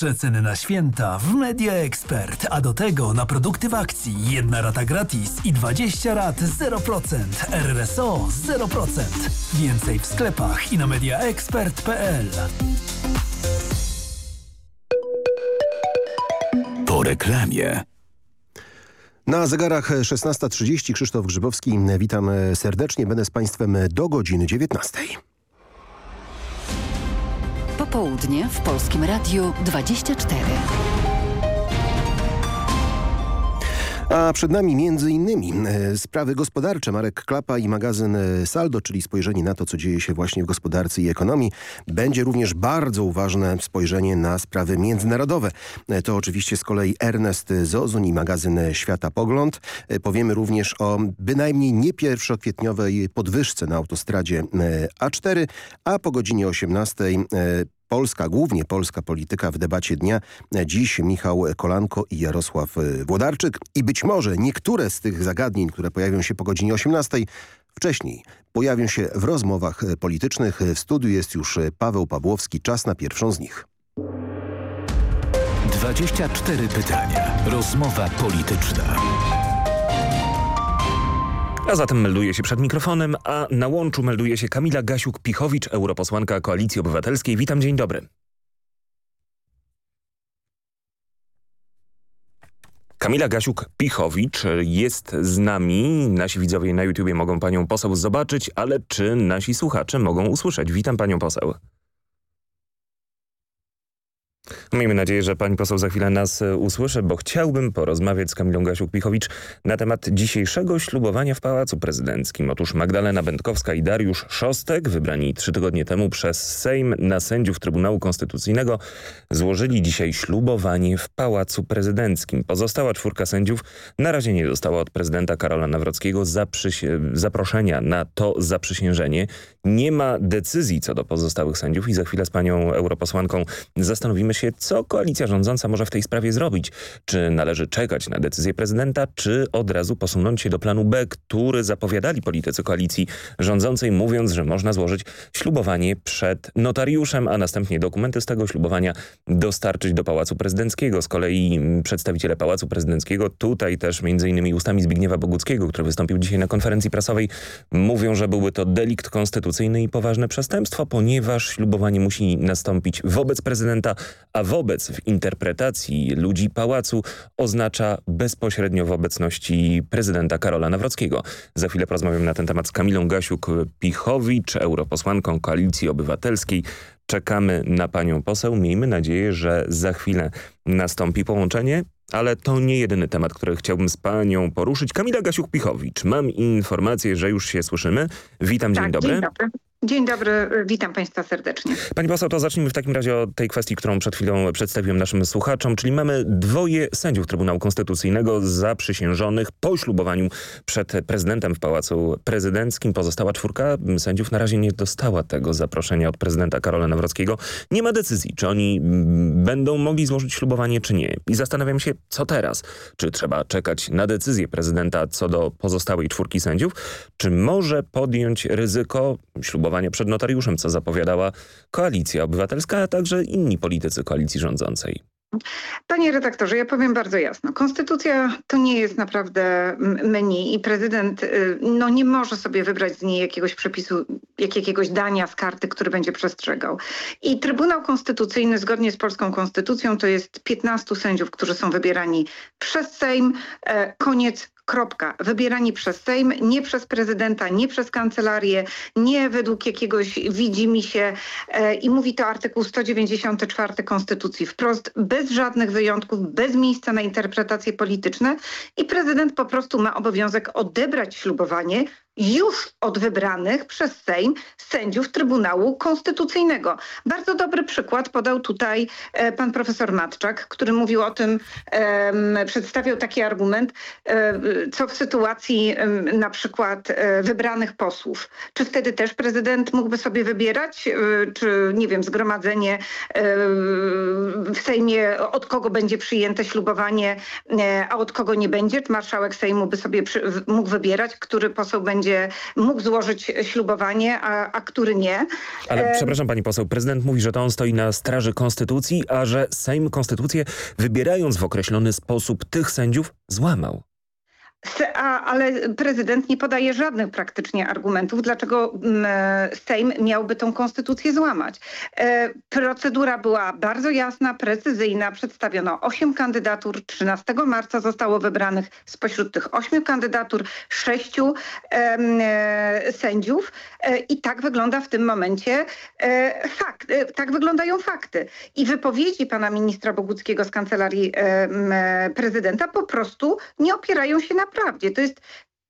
Przeceny na święta w Media Expert, a do tego na produkty w akcji. Jedna rata gratis i 20 rat 0%. RRSO 0%. Więcej w sklepach i na mediaexpert.pl. Po reklamie. Na zegarach 16.30 Krzysztof Grzybowski. Witam serdecznie. Będę z Państwem do godziny 19. Popołudnie w Polskim Radiu 24. A przed nami między innymi e, sprawy gospodarcze. Marek Klapa i magazyn e, Saldo, czyli spojrzenie na to, co dzieje się właśnie w gospodarce i ekonomii. Będzie również bardzo uważne spojrzenie na sprawy międzynarodowe. E, to oczywiście z kolei Ernest Zozun i magazyn Świata Pogląd. Powiemy również o bynajmniej nie pierwszokwietniowej podwyżce na autostradzie A4, a po godzinie 18 Polska, głównie polska polityka w debacie dnia. Dziś Michał Kolanko i Jarosław Włodarczyk. I być może niektóre z tych zagadnień, które pojawią się po godzinie 18 wcześniej, pojawią się w rozmowach politycznych. W studiu jest już Paweł Pawłowski. Czas na pierwszą z nich. 24 pytania. Rozmowa polityczna. A zatem melduje się przed mikrofonem, a na łączu melduje się Kamila Gasiuk-Pichowicz, europosłanka Koalicji Obywatelskiej. Witam, dzień dobry. Kamila Gasiuk-Pichowicz jest z nami. Nasi widzowie na YouTubie mogą panią poseł zobaczyć, ale czy nasi słuchacze mogą usłyszeć? Witam panią poseł. Miejmy nadzieję, że pani poseł za chwilę nas e, usłyszy, bo chciałbym porozmawiać z Kamilą Gasiuk-Pichowicz na temat dzisiejszego ślubowania w Pałacu Prezydenckim. Otóż Magdalena Będkowska i Dariusz Szostek, wybrani trzy tygodnie temu przez Sejm na sędziów Trybunału Konstytucyjnego, złożyli dzisiaj ślubowanie w Pałacu Prezydenckim. Pozostała czwórka sędziów na razie nie dostała od prezydenta Karola Nawrockiego zaproszenia na to zaprzysiężenie. Nie ma decyzji co do pozostałych sędziów i za chwilę z panią europosłanką zastanowimy się, co koalicja rządząca może w tej sprawie zrobić. Czy należy czekać na decyzję prezydenta, czy od razu posunąć się do planu B, który zapowiadali politycy koalicji rządzącej, mówiąc, że można złożyć ślubowanie przed notariuszem, a następnie dokumenty z tego ślubowania dostarczyć do Pałacu Prezydenckiego. Z kolei przedstawiciele Pałacu Prezydenckiego, tutaj też między innymi ustami Zbigniewa Boguckiego, który wystąpił dzisiaj na konferencji prasowej, mówią, że byłby to delikt konstytucyjny i poważne przestępstwo, ponieważ ślubowanie musi nastąpić wobec prezydenta, a wobec w interpretacji ludzi pałacu oznacza bezpośrednio w obecności prezydenta Karola Nawrockiego. Za chwilę porozmawiam na ten temat z Kamilą Gasiuk-Pichowicz, europosłanką Koalicji Obywatelskiej. Czekamy na panią poseł. Miejmy nadzieję, że za chwilę nastąpi połączenie. Ale to nie jedyny temat, który chciałbym z panią poruszyć. Kamila Gasiuk-Pichowicz, mam informację, że już się słyszymy. Witam, tak, dzień dobry. Dzień dobry. Dzień dobry, witam Państwa serdecznie. Pani poseł, to zacznijmy w takim razie od tej kwestii, którą przed chwilą przedstawiłem naszym słuchaczom, czyli mamy dwoje sędziów Trybunału Konstytucyjnego zaprzysiężonych po ślubowaniu przed prezydentem w Pałacu Prezydenckim. Pozostała czwórka sędziów na razie nie dostała tego zaproszenia od prezydenta Karola Nawrockiego. Nie ma decyzji, czy oni będą mogli złożyć ślubowanie, czy nie. I zastanawiam się, co teraz? Czy trzeba czekać na decyzję prezydenta co do pozostałej czwórki sędziów, czy może podjąć ryzyko ślubowania przed notariuszem, co zapowiadała Koalicja Obywatelska, a także inni politycy koalicji rządzącej. Panie redaktorze, ja powiem bardzo jasno. Konstytucja to nie jest naprawdę menu i prezydent y, no, nie może sobie wybrać z niej jakiegoś przepisu, jak jakiegoś dania z karty, który będzie przestrzegał. I Trybunał Konstytucyjny zgodnie z polską konstytucją to jest 15 sędziów, którzy są wybierani przez Sejm. E, koniec Kropka. Wybierani przez Sejm, nie przez prezydenta, nie przez kancelarię, nie według jakiegoś widzi mi się e, i mówi to artykuł 194 Konstytucji wprost, bez żadnych wyjątków, bez miejsca na interpretacje polityczne i prezydent po prostu ma obowiązek odebrać ślubowanie już od wybranych przez Sejm sędziów Trybunału Konstytucyjnego. Bardzo dobry przykład podał tutaj e, pan profesor Matczak, który mówił o tym, przedstawiał taki argument, e, co w sytuacji na przykład e, wybranych posłów. Czy wtedy też prezydent mógłby sobie wybierać, czy nie wiem, zgromadzenie w Sejmie, od kogo będzie przyjęte ślubowanie, a od kogo nie będzie? Czy marszałek Sejmu by sobie mógł wybierać, który poseł będzie będzie mógł złożyć ślubowanie, a, a który nie. Ale przepraszam pani poseł, prezydent mówi, że to on stoi na straży konstytucji, a że Sejm konstytucję wybierając w określony sposób tych sędziów złamał. Ale prezydent nie podaje żadnych praktycznie argumentów, dlaczego mm, e, Sejm miałby tą konstytucję złamać. E, procedura była bardzo jasna, precyzyjna. Przedstawiono osiem kandydatur. 13 marca zostało wybranych spośród tych ośmiu kandydatur sześciu e, sędziów i tak wygląda w tym momencie fakt. Tak wyglądają fakty. I wypowiedzi pana ministra Boguckiego z kancelarii prezydenta po prostu nie opierają się na prawdzie. To jest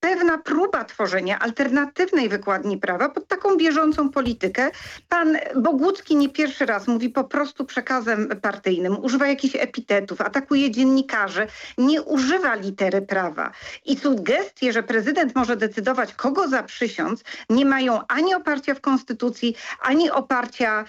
pewna próba tworzenia alternatywnej wykładni prawa pod taką bieżącą politykę. Pan Bogucki nie pierwszy raz mówi po prostu przekazem partyjnym, używa jakichś epitetów, atakuje dziennikarzy, nie używa litery prawa. I sugestie, że prezydent może decydować, kogo zaprzysiąc, nie mają ani oparcia w konstytucji, ani oparcia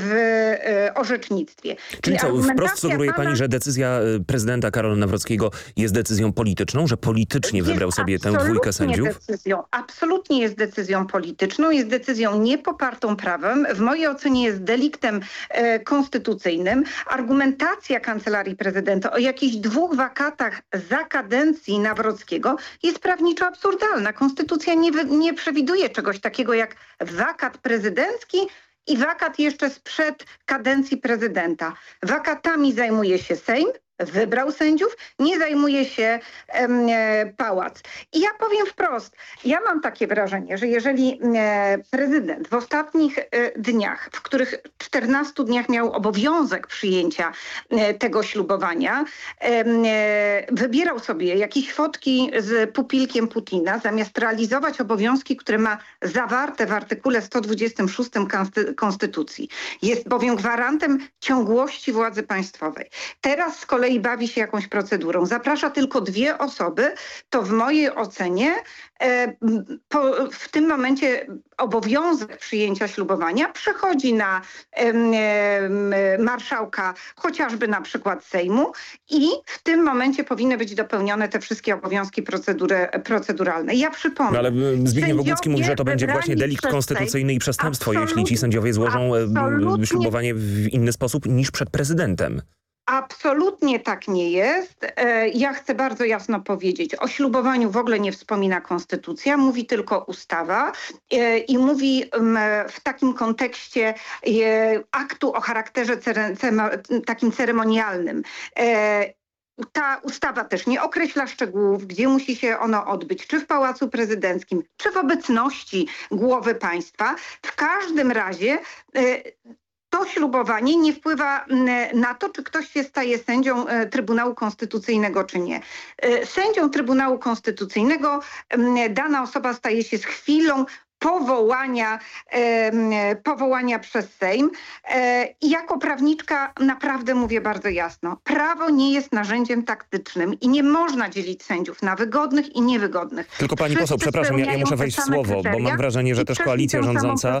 w e, orzecznictwie. Czyli co, wprost sugeruje pana... pani, że decyzja e, prezydenta Karola Nawrockiego jest decyzją polityczną, że politycznie wybrał sobie tę dwójkę sędziów? Decyzją, absolutnie jest decyzją polityczną, jest decyzją niepopartą prawem. W mojej ocenie jest deliktem e, konstytucyjnym. Argumentacja Kancelarii Prezydenta o jakichś dwóch wakatach za kadencji Nawrockiego jest prawniczo absurdalna. Konstytucja nie, nie przewiduje czegoś takiego jak wakat prezydencki i wakat jeszcze sprzed kadencji prezydenta. Wakatami zajmuje się Sejm, wybrał sędziów, nie zajmuje się e, pałac. I ja powiem wprost, ja mam takie wrażenie, że jeżeli e, prezydent w ostatnich e, dniach, w których 14 dniach miał obowiązek przyjęcia e, tego ślubowania, e, wybierał sobie jakieś fotki z pupilkiem Putina, zamiast realizować obowiązki, które ma zawarte w artykule 126 Konstytucji. Jest bowiem gwarantem ciągłości władzy państwowej. Teraz z kolei kolei bawi się jakąś procedurą, zaprasza tylko dwie osoby, to w mojej ocenie e, po, w tym momencie obowiązek przyjęcia ślubowania przechodzi na e, marszałka chociażby na przykład Sejmu i w tym momencie powinny być dopełnione te wszystkie obowiązki procedury, proceduralne. Ja przypomnę. No ale Zbigniew Bogucki mówi, że to będzie właśnie delikt konstytucyjny i przestępstwo, jeśli ci sędziowie złożą ślubowanie w inny sposób niż przed prezydentem. Absolutnie tak nie jest. E, ja chcę bardzo jasno powiedzieć, o ślubowaniu w ogóle nie wspomina konstytucja, mówi tylko ustawa e, i mówi w takim kontekście e, aktu o charakterze takim ceremonialnym. Ta ustawa też nie określa szczegółów, gdzie musi się ono odbyć, czy w Pałacu Prezydenckim, czy w obecności głowy państwa. W każdym razie to ślubowanie nie wpływa mm, na to, czy ktoś się staje sędzią e, Trybunału Konstytucyjnego, czy nie. E, sędzią Trybunału Konstytucyjnego mm, dana osoba staje się z chwilą powołania, e, powołania przez Sejm. E, I jako prawniczka naprawdę mówię bardzo jasno. Prawo nie jest narzędziem taktycznym i nie można dzielić sędziów na wygodnych i niewygodnych. Tylko pani Wszyscy poseł, przepraszam, ja, ja muszę wejść w słowo, bo mam wrażenie, że też koalicja rządząca,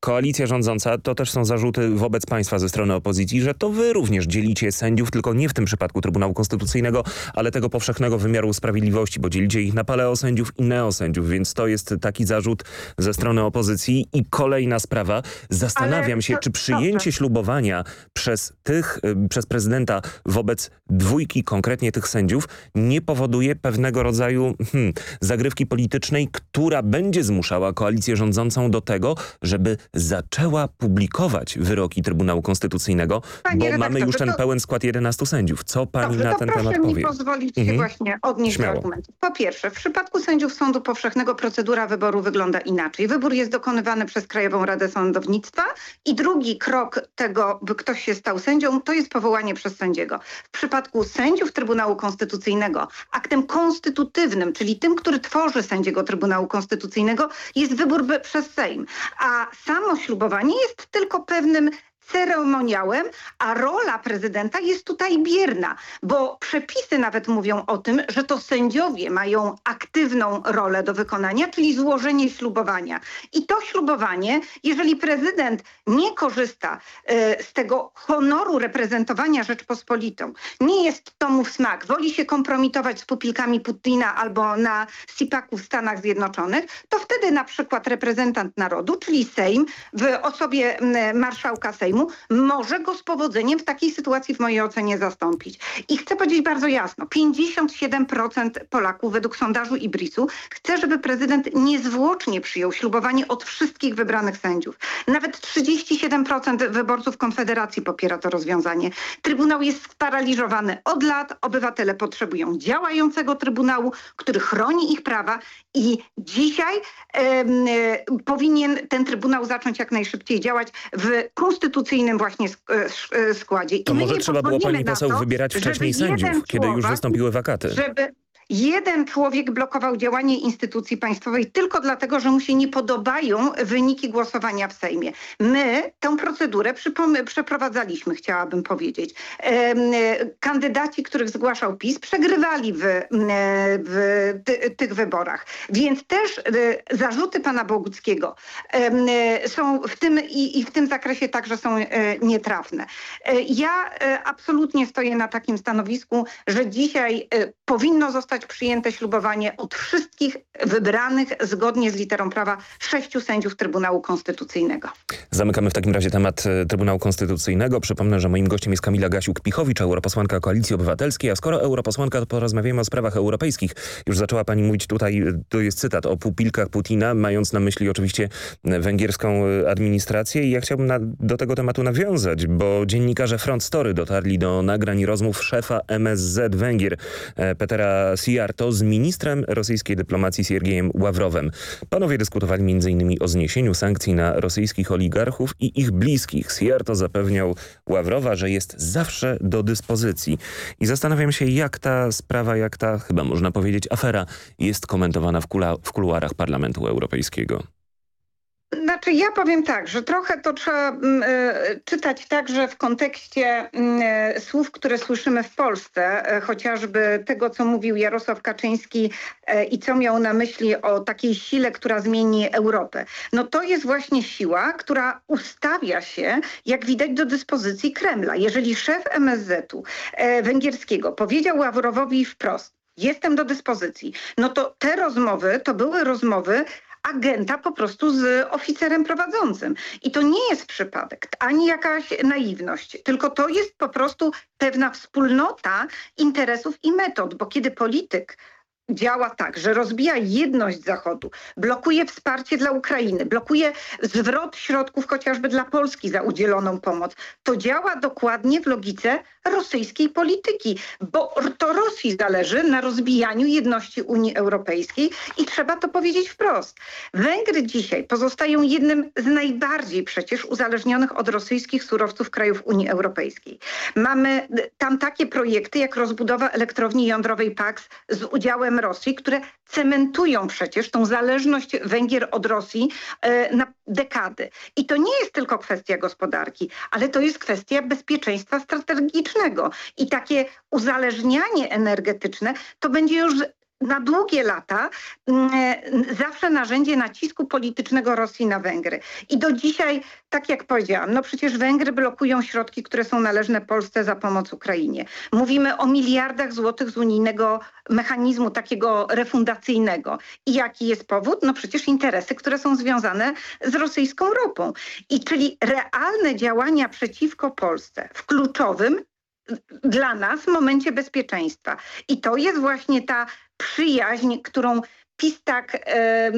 koalicja rządząca, to też są zarzuty wobec państwa ze strony opozycji, że to wy również dzielicie sędziów, tylko nie w tym przypadku Trybunału Konstytucyjnego, ale tego powszechnego wymiaru sprawiedliwości, bo dzielicie ich na paleosędziów i neosędziów, więc to jest taki zarzut ze strony opozycji. I kolejna sprawa. Zastanawiam Ale się, to, czy przyjęcie ślubowania przez tych, y, przez prezydenta wobec dwójki konkretnie tych sędziów nie powoduje pewnego rodzaju hmm, zagrywki politycznej, która będzie zmuszała koalicję rządzącą do tego, żeby zaczęła publikować wyroki Trybunału Konstytucyjnego, Panie bo mamy już ten pełen skład 11 sędziów. Co pani Dobrze, na ten temat powie? proszę mi pozwolić mhm. się właśnie odnieść Śmiało. do argumentów. Po pierwsze, w przypadku sędziów Sądu Powszechnego procedura wyboru wygląda inaczej. Wybór jest dokonywany przez Krajową Radę Sądownictwa i drugi krok tego, by ktoś się stał sędzią, to jest powołanie przez sędziego. W przypadku sędziów Trybunału Konstytucyjnego aktem konstytutywnym, czyli tym, który tworzy sędziego Trybunału Konstytucyjnego, jest wybór przez Sejm. A samo ślubowanie jest tylko pewnym ceremoniałem, a rola prezydenta jest tutaj bierna, bo przepisy nawet mówią o tym, że to sędziowie mają aktywną rolę do wykonania, czyli złożenie ślubowania. I to ślubowanie, jeżeli prezydent nie korzysta y, z tego honoru reprezentowania Rzeczpospolitą, nie jest to mu w smak, woli się kompromitować z pupilkami Putina albo na SIPAC-u w Stanach Zjednoczonych, to wtedy na przykład reprezentant narodu, czyli Sejm w osobie marszałka Sejmu może go z powodzeniem w takiej sytuacji w mojej ocenie zastąpić. I chcę powiedzieć bardzo jasno, 57% Polaków według sondażu Ibrisu chce, żeby prezydent niezwłocznie przyjął ślubowanie od wszystkich wybranych sędziów. Nawet 37% wyborców Konfederacji popiera to rozwiązanie. Trybunał jest sparaliżowany od lat. Obywatele potrzebują działającego Trybunału, który chroni ich prawa i dzisiaj e, powinien ten Trybunał zacząć jak najszybciej działać w konstytucji konstytucyjnym właśnie e, e, składzie. I to może trzeba było pani poseł to, wybierać wcześniej sędziów, kiedy już wystąpiły wakaty. Żeby, jeden człowiek blokował działanie instytucji państwowej tylko dlatego, że mu się nie podobają wyniki głosowania w Sejmie. My tę procedurę przeprowadzaliśmy, chciałabym powiedzieć. Kandydaci, których zgłaszał PiS, przegrywali w, w ty, tych wyborach. Więc też e, zarzuty pana Boguckiego są w tym i, i w tym zakresie także są e, nietrafne. E, ja absolutnie stoję na takim stanowisku, że dzisiaj powinno zostać przyjęte ślubowanie od wszystkich wybranych zgodnie z literą prawa sześciu sędziów Trybunału Konstytucyjnego. Zamykamy w takim razie temat e, Trybunału Konstytucyjnego. Przypomnę, że moim gościem jest Kamila Gasiuk-Pichowicz, europosłanka Koalicji Obywatelskiej, a skoro europosłanka, to porozmawiamy o sprawach europejskich. Już zaczęła pani mówić tutaj, e, to jest cytat, o pupilkach Putina, mając na myśli oczywiście e, węgierską administrację i ja chciałbym na, do tego tematu nawiązać, bo dziennikarze Front Story dotarli do nagrań rozmów szefa MSZ Węgier, Petera Sijarto z ministrem rosyjskiej dyplomacji Siergiejem Ławrowem. Panowie dyskutowali m.in. o zniesieniu sankcji na rosyjskich oligarchów i ich bliskich. Sijarto zapewniał Ławrowa, że jest zawsze do dyspozycji. I zastanawiam się, jak ta sprawa, jak ta, chyba można powiedzieć, afera jest komentowana w, w kuluarach Parlamentu Europejskiego. Znaczy ja powiem tak, że trochę to trzeba e, czytać także w kontekście e, słów, które słyszymy w Polsce, e, chociażby tego, co mówił Jarosław Kaczyński i co miał na myśli o takiej sile, która zmieni Europę. No to jest właśnie siła, która ustawia się, jak widać, do dyspozycji Kremla. Jeżeli szef MSZ-u węgierskiego powiedział Ławrowowi wprost, jestem do dyspozycji, no to te rozmowy to były rozmowy agenta po prostu z oficerem prowadzącym. I to nie jest przypadek, ani jakaś naiwność, tylko to jest po prostu pewna wspólnota interesów i metod, bo kiedy polityk działa tak, że rozbija jedność Zachodu, blokuje wsparcie dla Ukrainy, blokuje zwrot środków chociażby dla Polski za udzieloną pomoc. To działa dokładnie w logice rosyjskiej polityki, bo to Rosji zależy na rozbijaniu jedności Unii Europejskiej i trzeba to powiedzieć wprost. Węgry dzisiaj pozostają jednym z najbardziej przecież uzależnionych od rosyjskich surowców krajów Unii Europejskiej. Mamy tam takie projekty jak rozbudowa elektrowni jądrowej PAX z udziałem Rosji, które cementują przecież tą zależność Węgier od Rosji e, na dekady. I to nie jest tylko kwestia gospodarki, ale to jest kwestia bezpieczeństwa strategicznego. I takie uzależnianie energetyczne to będzie już na długie lata mm, zawsze narzędzie nacisku politycznego Rosji na Węgry. I do dzisiaj, tak jak powiedziałam, no przecież Węgry blokują środki, które są należne Polsce za pomoc Ukrainie. Mówimy o miliardach złotych z unijnego mechanizmu takiego refundacyjnego. I jaki jest powód? No przecież interesy, które są związane z rosyjską ropą. I czyli realne działania przeciwko Polsce w kluczowym dla nas momencie bezpieczeństwa. I to jest właśnie ta przyjaźń, którą PiS tak e,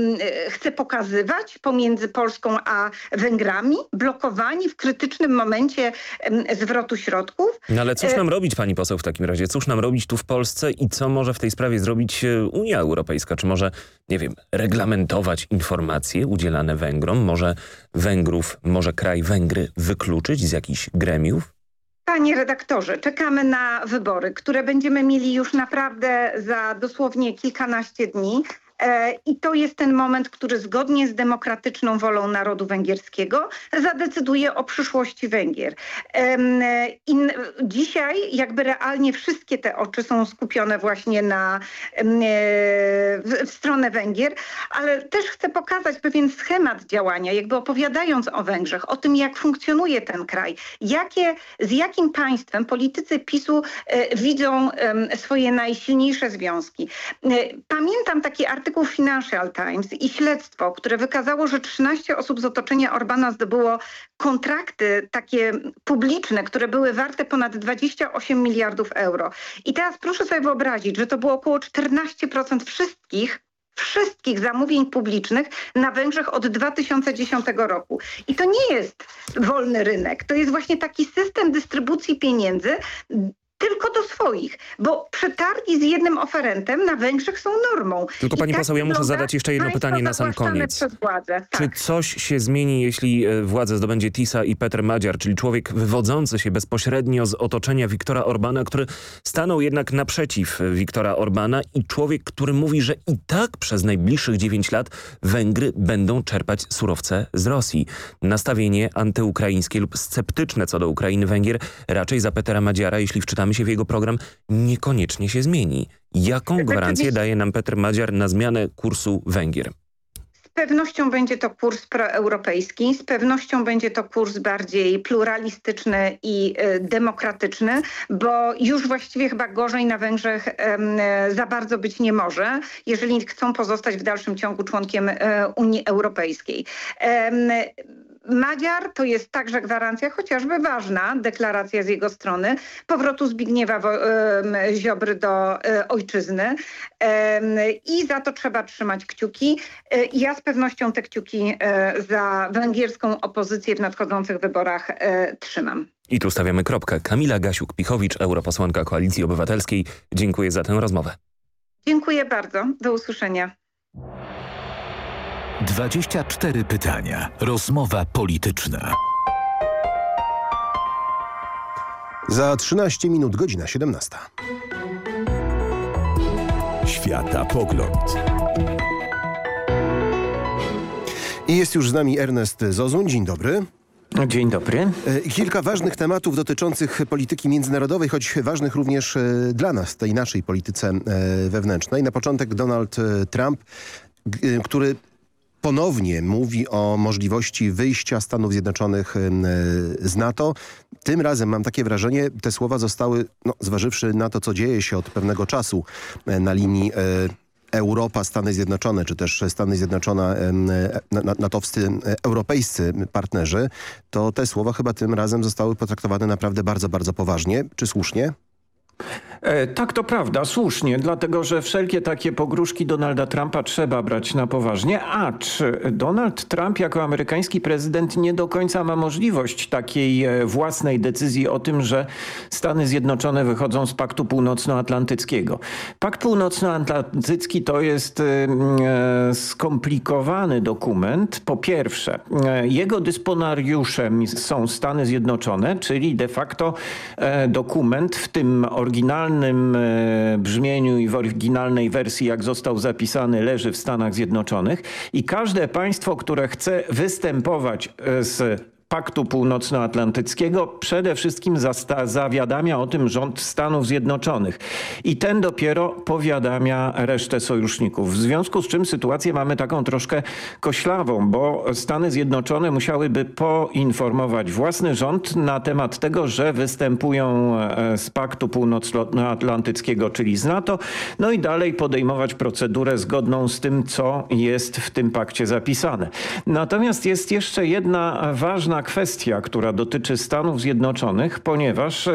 chce pokazywać pomiędzy Polską a Węgrami, blokowani w krytycznym momencie e, zwrotu środków. No ale cóż nam robić pani poseł w takim razie? Cóż nam robić tu w Polsce i co może w tej sprawie zrobić e, Unia Europejska? Czy może, nie wiem, reglamentować informacje udzielane Węgrom? Może Węgrów, może kraj Węgry wykluczyć z jakichś gremiów? Panie redaktorze, czekamy na wybory, które będziemy mieli już naprawdę za dosłownie kilkanaście dni. E, I to jest ten moment, który zgodnie z demokratyczną wolą narodu węgierskiego zadecyduje o przyszłości Węgier. I dzisiaj jakby realnie wszystkie te oczy są skupione właśnie na, e, w, stronę Węgier, ale też chcę pokazać pewien schemat działania, jakby opowiadając o Węgrzech, o tym jak funkcjonuje ten kraj, jakie, z jakim państwem politycy PiSu e, widzą swoje najsilniejsze związki. Pamiętam taki artykuł artykuł Financial Times i śledztwo, które wykazało, że 13 osób z otoczenia Orbana zdobyło kontrakty takie publiczne, które były warte ponad 28 miliardów euro. I teraz proszę sobie wyobrazić, że to było około 14% wszystkich wszystkich zamówień publicznych na Węgrzech od 2010 roku. I to nie jest wolny rynek, to jest właśnie taki system dystrybucji pieniędzy tylko do swoich, bo przetargi z jednym oferentem na Węgrzech są normą. Tylko pani tak poseł, ja muszę zadać jeszcze jedno pytanie na sam koniec. Tak. Czy coś się zmieni, jeśli e, władzę zdobędzie Tisa i Petr Madziar, czyli człowiek wywodzący się bezpośrednio z otoczenia Wiktora Orbana, który stanął jednak naprzeciw Wiktora Orbana i człowiek, który mówi, że i tak przez najbliższych 9 lat Węgry będą czerpać surowce z Rosji. Nastawienie antyukraińskie lub sceptyczne co do Ukrainy Węgier raczej za Petra Madziara, jeśli wczytamy się w jego program, niekoniecznie się zmieni. Jaką gwarancję daje nam Petr Madziar na zmianę kursu Węgier? Z pewnością będzie to kurs proeuropejski, z pewnością będzie to kurs bardziej pluralistyczny i y, demokratyczny, bo już właściwie chyba gorzej na Węgrzech y, za bardzo być nie może, jeżeli chcą pozostać w dalszym ciągu członkiem y, Unii Europejskiej. Madziar to jest także gwarancja, chociażby ważna deklaracja z jego strony, powrotu Zbigniewa Ziobry do e, ojczyzny i za to trzeba trzymać kciuki. E, ja z pewnością te kciuki e, za węgierską opozycję w nadchodzących wyborach trzymam. I tu stawiamy kropkę. Kamila Gasiuk-Pichowicz, europosłanka Koalicji Obywatelskiej. Dziękuję za tę rozmowę. Dziękuję bardzo. Do usłyszenia. 24 pytania. Rozmowa polityczna. Za 13 minut, godzina 17. Świata Pogląd. I jest już z nami Ernest Zozun. Dzień dobry. Dzień dobry. E, kilka ważnych tematów dotyczących polityki międzynarodowej, choć ważnych również e, dla nas, tej naszej polityce e, wewnętrznej. Na początek Donald Trump, który ponownie mówi o możliwości wyjścia Stanów Zjednoczonych z NATO. Tym razem mam takie wrażenie, te słowa zostały, no, zważywszy na to, co dzieje się od pewnego czasu e, na linii e, Europa, Stany Zjednoczone, czy też Stany Zjednoczone, e, natowscy europejscy partnerzy, to te słowa chyba tym razem zostały potraktowane naprawdę bardzo, bardzo poważnie. Czy słusznie? E, tak, to prawda, słusznie, dlatego że wszelkie takie pogróżki Donalda Trumpa trzeba brać na poważnie, acz Donald Trump jako amerykański prezydent nie do końca ma możliwość takiej e, własnej decyzji o tym, że Stany Zjednoczone wychodzą z Paktu Północnoatlantyckiego. Pakt Północnoatlantycki to jest e, skomplikowany dokument. Po pierwsze, jego dysponariuszem są Stany Zjednoczone, czyli de facto dokument w tym oryginalnym e, brzmieniu i w oryginalnej wersji, jak został zapisany, leży w Stanach Zjednoczonych. I każde państwo, które chce występować e, z Paktu Północnoatlantyckiego przede wszystkim zawiadamia o tym rząd Stanów Zjednoczonych i ten dopiero powiadamia resztę sojuszników. W związku z czym sytuację mamy taką troszkę koślawą, bo Stany Zjednoczone musiałyby poinformować własny rząd na temat tego, że występują e, z Paktu Północnoatlantyckiego, czyli z NATO, no i dalej podejmować procedurę zgodną z tym, co jest w tym pakcie zapisane. Natomiast jest jeszcze jedna ważna kwestia, która dotyczy Stanów Zjednoczonych, ponieważ e,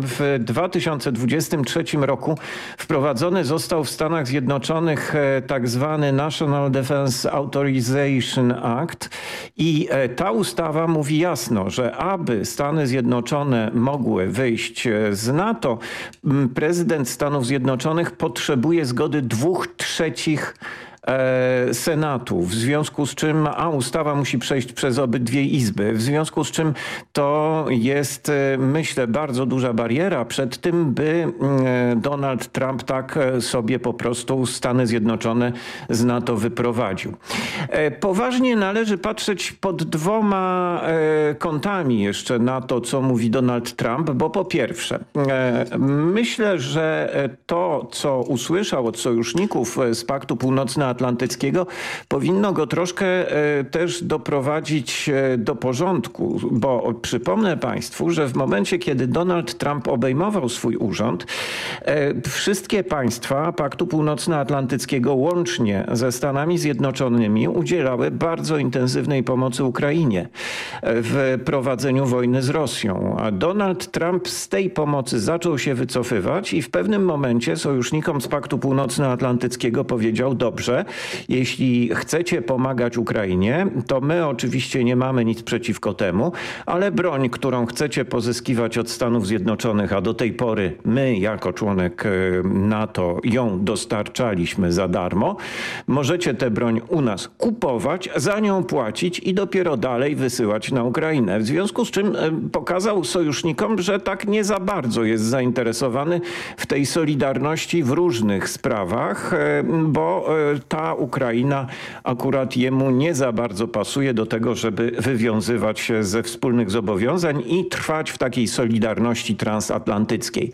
w 2023 roku wprowadzony został w Stanach Zjednoczonych e, tak zwany National Defense Authorization Act i e, ta ustawa mówi jasno, że aby Stany Zjednoczone mogły wyjść z NATO, prezydent Stanów Zjednoczonych potrzebuje zgody dwóch trzecich Senatu, w związku z czym, a ustawa musi przejść przez obydwie izby, w związku z czym to jest, e, myślę, bardzo duża bariera przed tym, by e, Donald Trump tak sobie po prostu Stany Zjednoczone z NATO wyprowadził. Poważnie należy patrzeć pod dwoma kątami jeszcze na to, co mówi Donald Trump, bo po pierwsze, myślę, że to, co usłyszał od sojuszników z Paktu Północnoatlantyckiego, Atlantyckiego powinno go troszkę e, też doprowadzić e, do porządku, bo przypomnę Państwu, że w momencie, kiedy Donald Trump obejmował swój urząd, e, wszystkie państwa Paktu Północnoatlantyckiego łącznie ze Stanami Zjednoczonymi udzielały bardzo intensywnej pomocy Ukrainie w prowadzeniu wojny z Rosją. A Donald Trump z tej pomocy zaczął się wycofywać i w pewnym momencie sojusznikom z Paktu Północnoatlantyckiego powiedział dobrze, jeśli chcecie pomagać Ukrainie, to my oczywiście nie mamy nic przeciwko temu, ale broń, którą chcecie pozyskiwać od Stanów Zjednoczonych, a do tej pory my jako członek e, NATO ją dostarczaliśmy za darmo, możecie tę broń u nas kupować, za nią płacić i dopiero dalej wysyłać na Ukrainę. W związku z czym e, pokazał sojusznikom, że tak nie za bardzo jest zainteresowany w tej solidarności w różnych sprawach, e, bo ta ta Ukraina akurat jemu nie za bardzo pasuje do tego, żeby wywiązywać się ze wspólnych zobowiązań i trwać w takiej solidarności transatlantyckiej.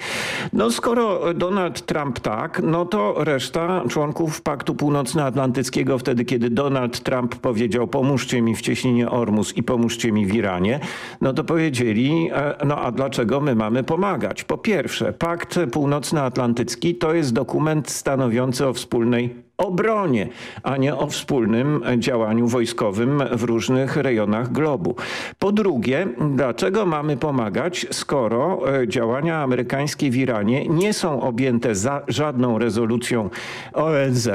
No skoro Donald Trump tak, no to reszta członków Paktu Północnoatlantyckiego wtedy, kiedy Donald Trump powiedział pomóżcie mi w cieśninie Ormus i pomóżcie mi w Iranie, no to powiedzieli, e, no a dlaczego my mamy pomagać? Po pierwsze, Pakt Północnoatlantycki to jest dokument stanowiący o wspólnej obronie, a nie o wspólnym działaniu wojskowym w różnych rejonach globu. Po drugie, dlaczego mamy pomagać, skoro e, działania amerykańskie w Iranie nie są objęte żadną rezolucją ONZ,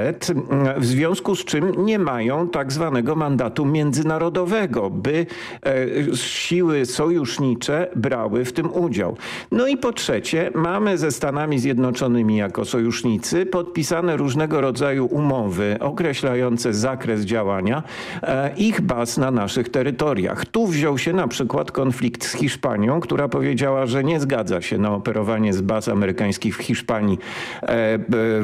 w związku z czym nie mają tak zwanego mandatu międzynarodowego, by e, siły sojusznicze brały w tym udział. No i po trzecie, mamy ze Stanami Zjednoczonymi jako sojusznicy podpisane różnego rodzaju umowy określające zakres działania e, ich baz na naszych terytoriach. Tu wziął się na przykład konflikt z Hiszpanią, która powiedziała, że nie zgadza się na operowanie z baz amerykańskich w Hiszpanii e,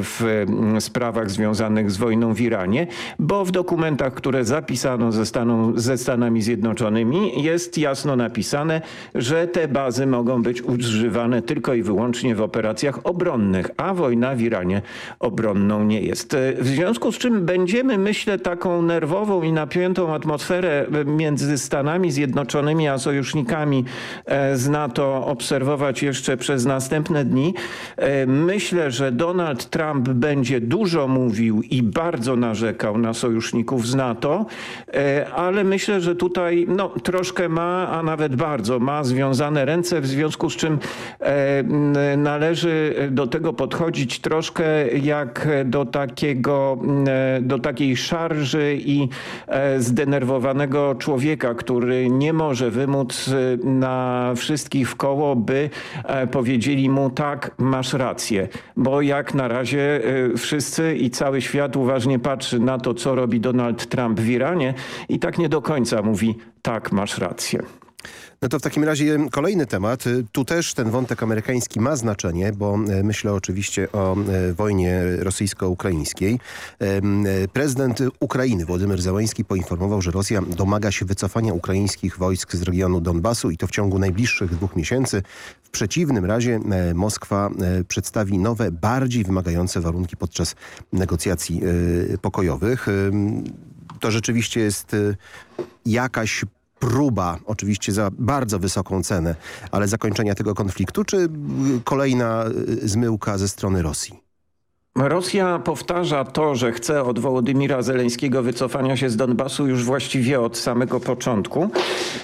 w sprawach związanych z wojną w Iranie, bo w dokumentach, które zapisano ze, Staną, ze Stanami Zjednoczonymi jest jasno napisane, że te bazy mogą być używane tylko i wyłącznie w operacjach obronnych, a wojna w Iranie obronną nie jest. W związku z czym będziemy, myślę, taką nerwową i napiętą atmosferę między Stanami Zjednoczonymi a sojusznikami e, z NATO obserwować jeszcze przez następne dni. E, myślę, że Donald Trump będzie dużo mówił i bardzo narzekał na sojuszników z NATO, e, ale myślę, że tutaj no, troszkę ma, a nawet bardzo ma związane ręce, w związku z czym należy do tego podchodzić troszkę jak do takiego E, do, takiej szarży i e, zdenerwowanego człowieka, który nie może wymóc e, na wszystkich w koło, by powiedzieli mu tak, masz rację. Bo jak na razie wszyscy i cały świat uważnie patrzy na to, co robi Donald Trump w Iranie i tak nie do końca mówi tak, masz rację. No to w takim razie kolejny temat. Tu też ten wątek amerykański ma znaczenie, bo e, myślę oczywiście o e, wojnie rosyjsko-ukraińskiej. E, prezydent Ukrainy Władimir Zełański poinformował, że Rosja domaga się wycofania ukraińskich wojsk z regionu Donbasu i to w ciągu najbliższych dwóch miesięcy. W przeciwnym razie Moskwa przedstawi nowe, bardziej wymagające warunki podczas negocjacji pokojowych. To rzeczywiście jest jakaś próba, oczywiście za bardzo wysoką cenę, ale zakończenia tego konfliktu, czy kolejna zmyłka ze strony Rosji? Rosja powtarza to, że chce od Wołodymira Zeleńskiego wycofania się z Donbasu już właściwie od samego początku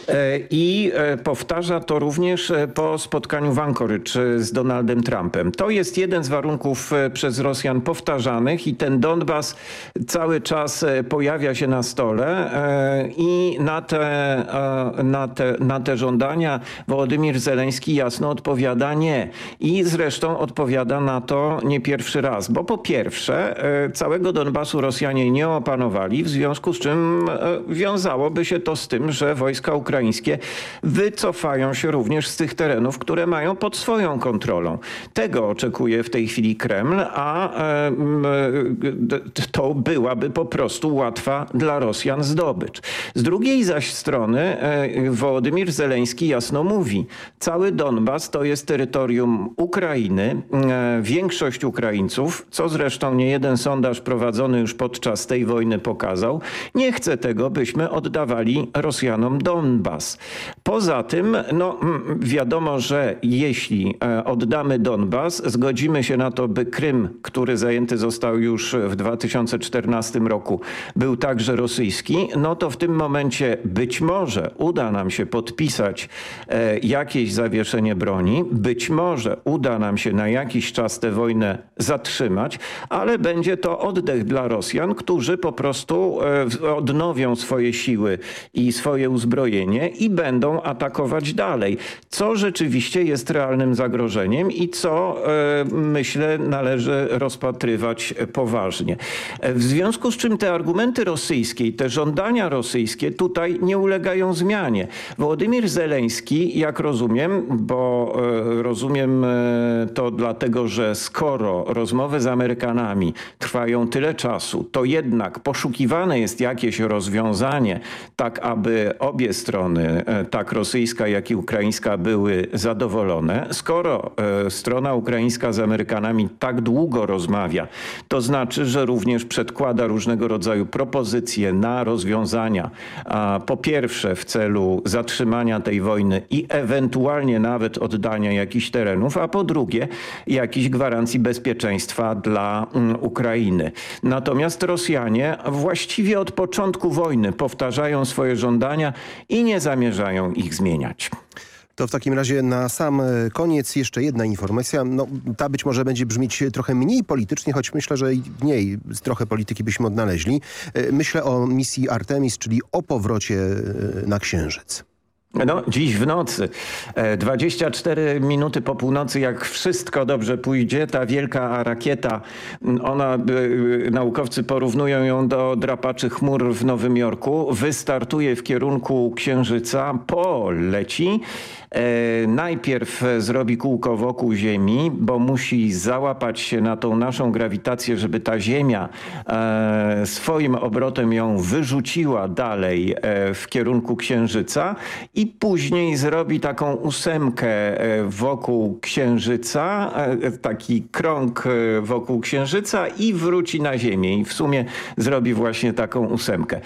e, i e, powtarza to również e, po spotkaniu w Anchorage z Donaldem Trumpem. To jest jeden z warunków przez Rosjan powtarzanych i ten Donbas cały czas pojawia się na stole i na te, na te, na te żądania Wołodymir Zeleński jasno odpowiada nie. I zresztą odpowiada na to nie pierwszy raz, bo po pierwsze e, całego Donbasu Rosjanie nie opanowali, w związku z czym e, wiązałoby się to z tym, że wojska ukraińskie wycofają się również z tych terenów, które mają pod swoją kontrolą. Tego oczekuje w tej chwili Kreml, a e, to byłaby po prostu łatwa dla Rosjan zdobycz. Z drugiej zaś strony Wołodymir Zeleński jasno mówi, cały Donbas to jest terytorium Ukrainy. Większość Ukraińców co zresztą nie jeden sondaż prowadzony już podczas tej wojny pokazał, nie chce tego, byśmy oddawali Rosjanom Donbas. Poza tym, no wiadomo, że jeśli e, oddamy Donbas, zgodzimy się na to, by Krym, który zajęty został już w 2014 roku, był także rosyjski, no to w tym momencie być może uda nam się podpisać e, jakieś zawieszenie broni, być może uda nam się na jakiś czas tę wojnę zatrzymać, ale będzie to oddech dla Rosjan, którzy po prostu e, odnowią swoje siły i swoje uzbrojenie i będą atakować dalej. Co rzeczywiście jest realnym zagrożeniem i co e, myślę należy rozpatrywać poważnie. E, w związku z czym te argumenty rosyjskie, te żądania rosyjskie tutaj nie ulegają zmianie. Wołodymir Zeleński, jak rozumiem, bo rozumiem to dlatego, że skoro rozmowy z Amerykanami trwają tyle czasu, to jednak poszukiwane jest jakieś rozwiązanie, tak aby obie strony, e, tak rosyjska jak i ukraińska były zadowolone. Skoro e, strona ukraińska z Amerykanami tak długo rozmawia, to znaczy, że również przedkłada różnego rodzaju propozycje na rozwiązania. Po pierwsze w celu zatrzymania tej wojny i ewentualnie nawet oddania jakichś terenów, a po drugie jakichś gwarancji bezpieczeństwa dla mm, Ukrainy. Natomiast Rosjanie właściwie od początku wojny powtarzają swoje żądania i nie zamierzają ich zmieniać. To w takim razie na sam e, koniec jeszcze jedna informacja. No, ta być może będzie brzmieć trochę mniej politycznie, choć myślę, że w niej trochę polityki byśmy odnaleźli. E, myślę o misji Artemis, czyli o powrocie e, na Księżyc. No, dziś w nocy. 24 e, minuty po północy, jak wszystko dobrze pójdzie, ta wielka rakieta, ona, e, naukowcy porównują ją do drapaczy chmur w Nowym Jorku, wystartuje w kierunku Księżyca, poleci E, najpierw zrobi kółko wokół Ziemi, bo musi załapać się na tą naszą grawitację, żeby ta Ziemia e, swoim obrotem ją wyrzuciła dalej e, w kierunku Księżyca i później zrobi taką ósemkę wokół Księżyca, taki krąg wokół Księżyca i wróci na Ziemię i w sumie zrobi właśnie taką ósemkę.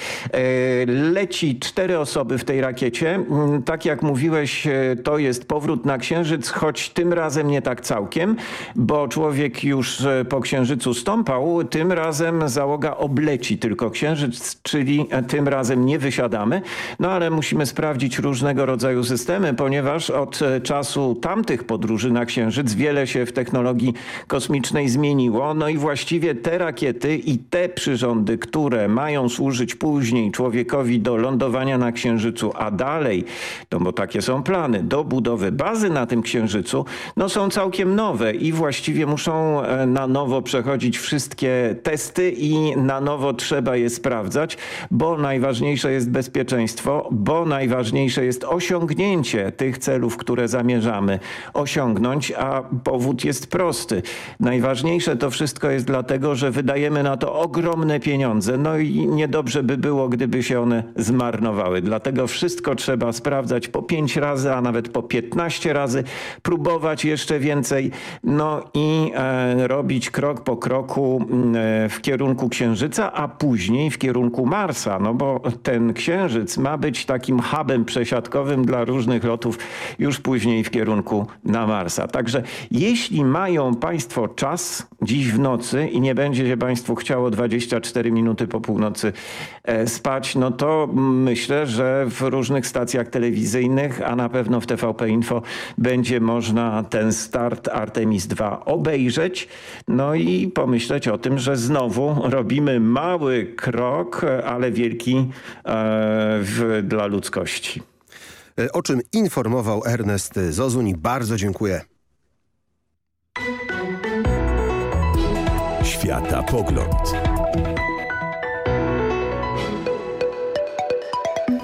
Leci cztery osoby w tej rakiecie. Mm, tak jak mówiłeś, to jest powrót na Księżyc, choć tym razem nie tak całkiem, bo człowiek już e, po Księżycu stąpał, tym razem załoga obleci tylko Księżyc, czyli e, tym razem nie wysiadamy. No ale musimy sprawdzić różnego rodzaju systemy, ponieważ od e, czasu tamtych podróży na Księżyc wiele się w technologii kosmicznej zmieniło. No i właściwie te rakiety i te przyrządy, które mają służyć później człowiekowi do lądowania na Księżycu, a dalej, no bo takie są plany, do budowy bazy na tym księżycu, no są całkiem nowe i właściwie muszą e, na nowo przechodzić wszystkie testy i na nowo trzeba je sprawdzać, bo najważniejsze jest bezpieczeństwo, bo najważniejsze jest osiągnięcie tych celów, które zamierzamy osiągnąć, a powód jest prosty. Najważniejsze to wszystko jest dlatego, że wydajemy na to ogromne pieniądze, no i niedobrze by było, gdyby się one zmarnowały. Dlatego wszystko trzeba sprawdzać po pięć razy, a nawet po 15 razy, próbować jeszcze więcej, no i e, robić krok po kroku e, w kierunku Księżyca, a później w kierunku Marsa, no bo ten Księżyc ma być takim hubem przesiadkowym dla różnych lotów już później w kierunku na Marsa. Także jeśli mają Państwo czas dziś w nocy i nie będzie się Państwu chciało 24 minuty po północy e, spać, no to myślę, że w różnych stacjach telewizyjnych, a na pewno w TVP Info będzie można ten start Artemis II obejrzeć, no i pomyśleć o tym, że znowu robimy mały krok, ale wielki e, w, dla ludzkości. E, O czym informował Ernest Zozuń. Bardzo dziękuję. Światapogląd.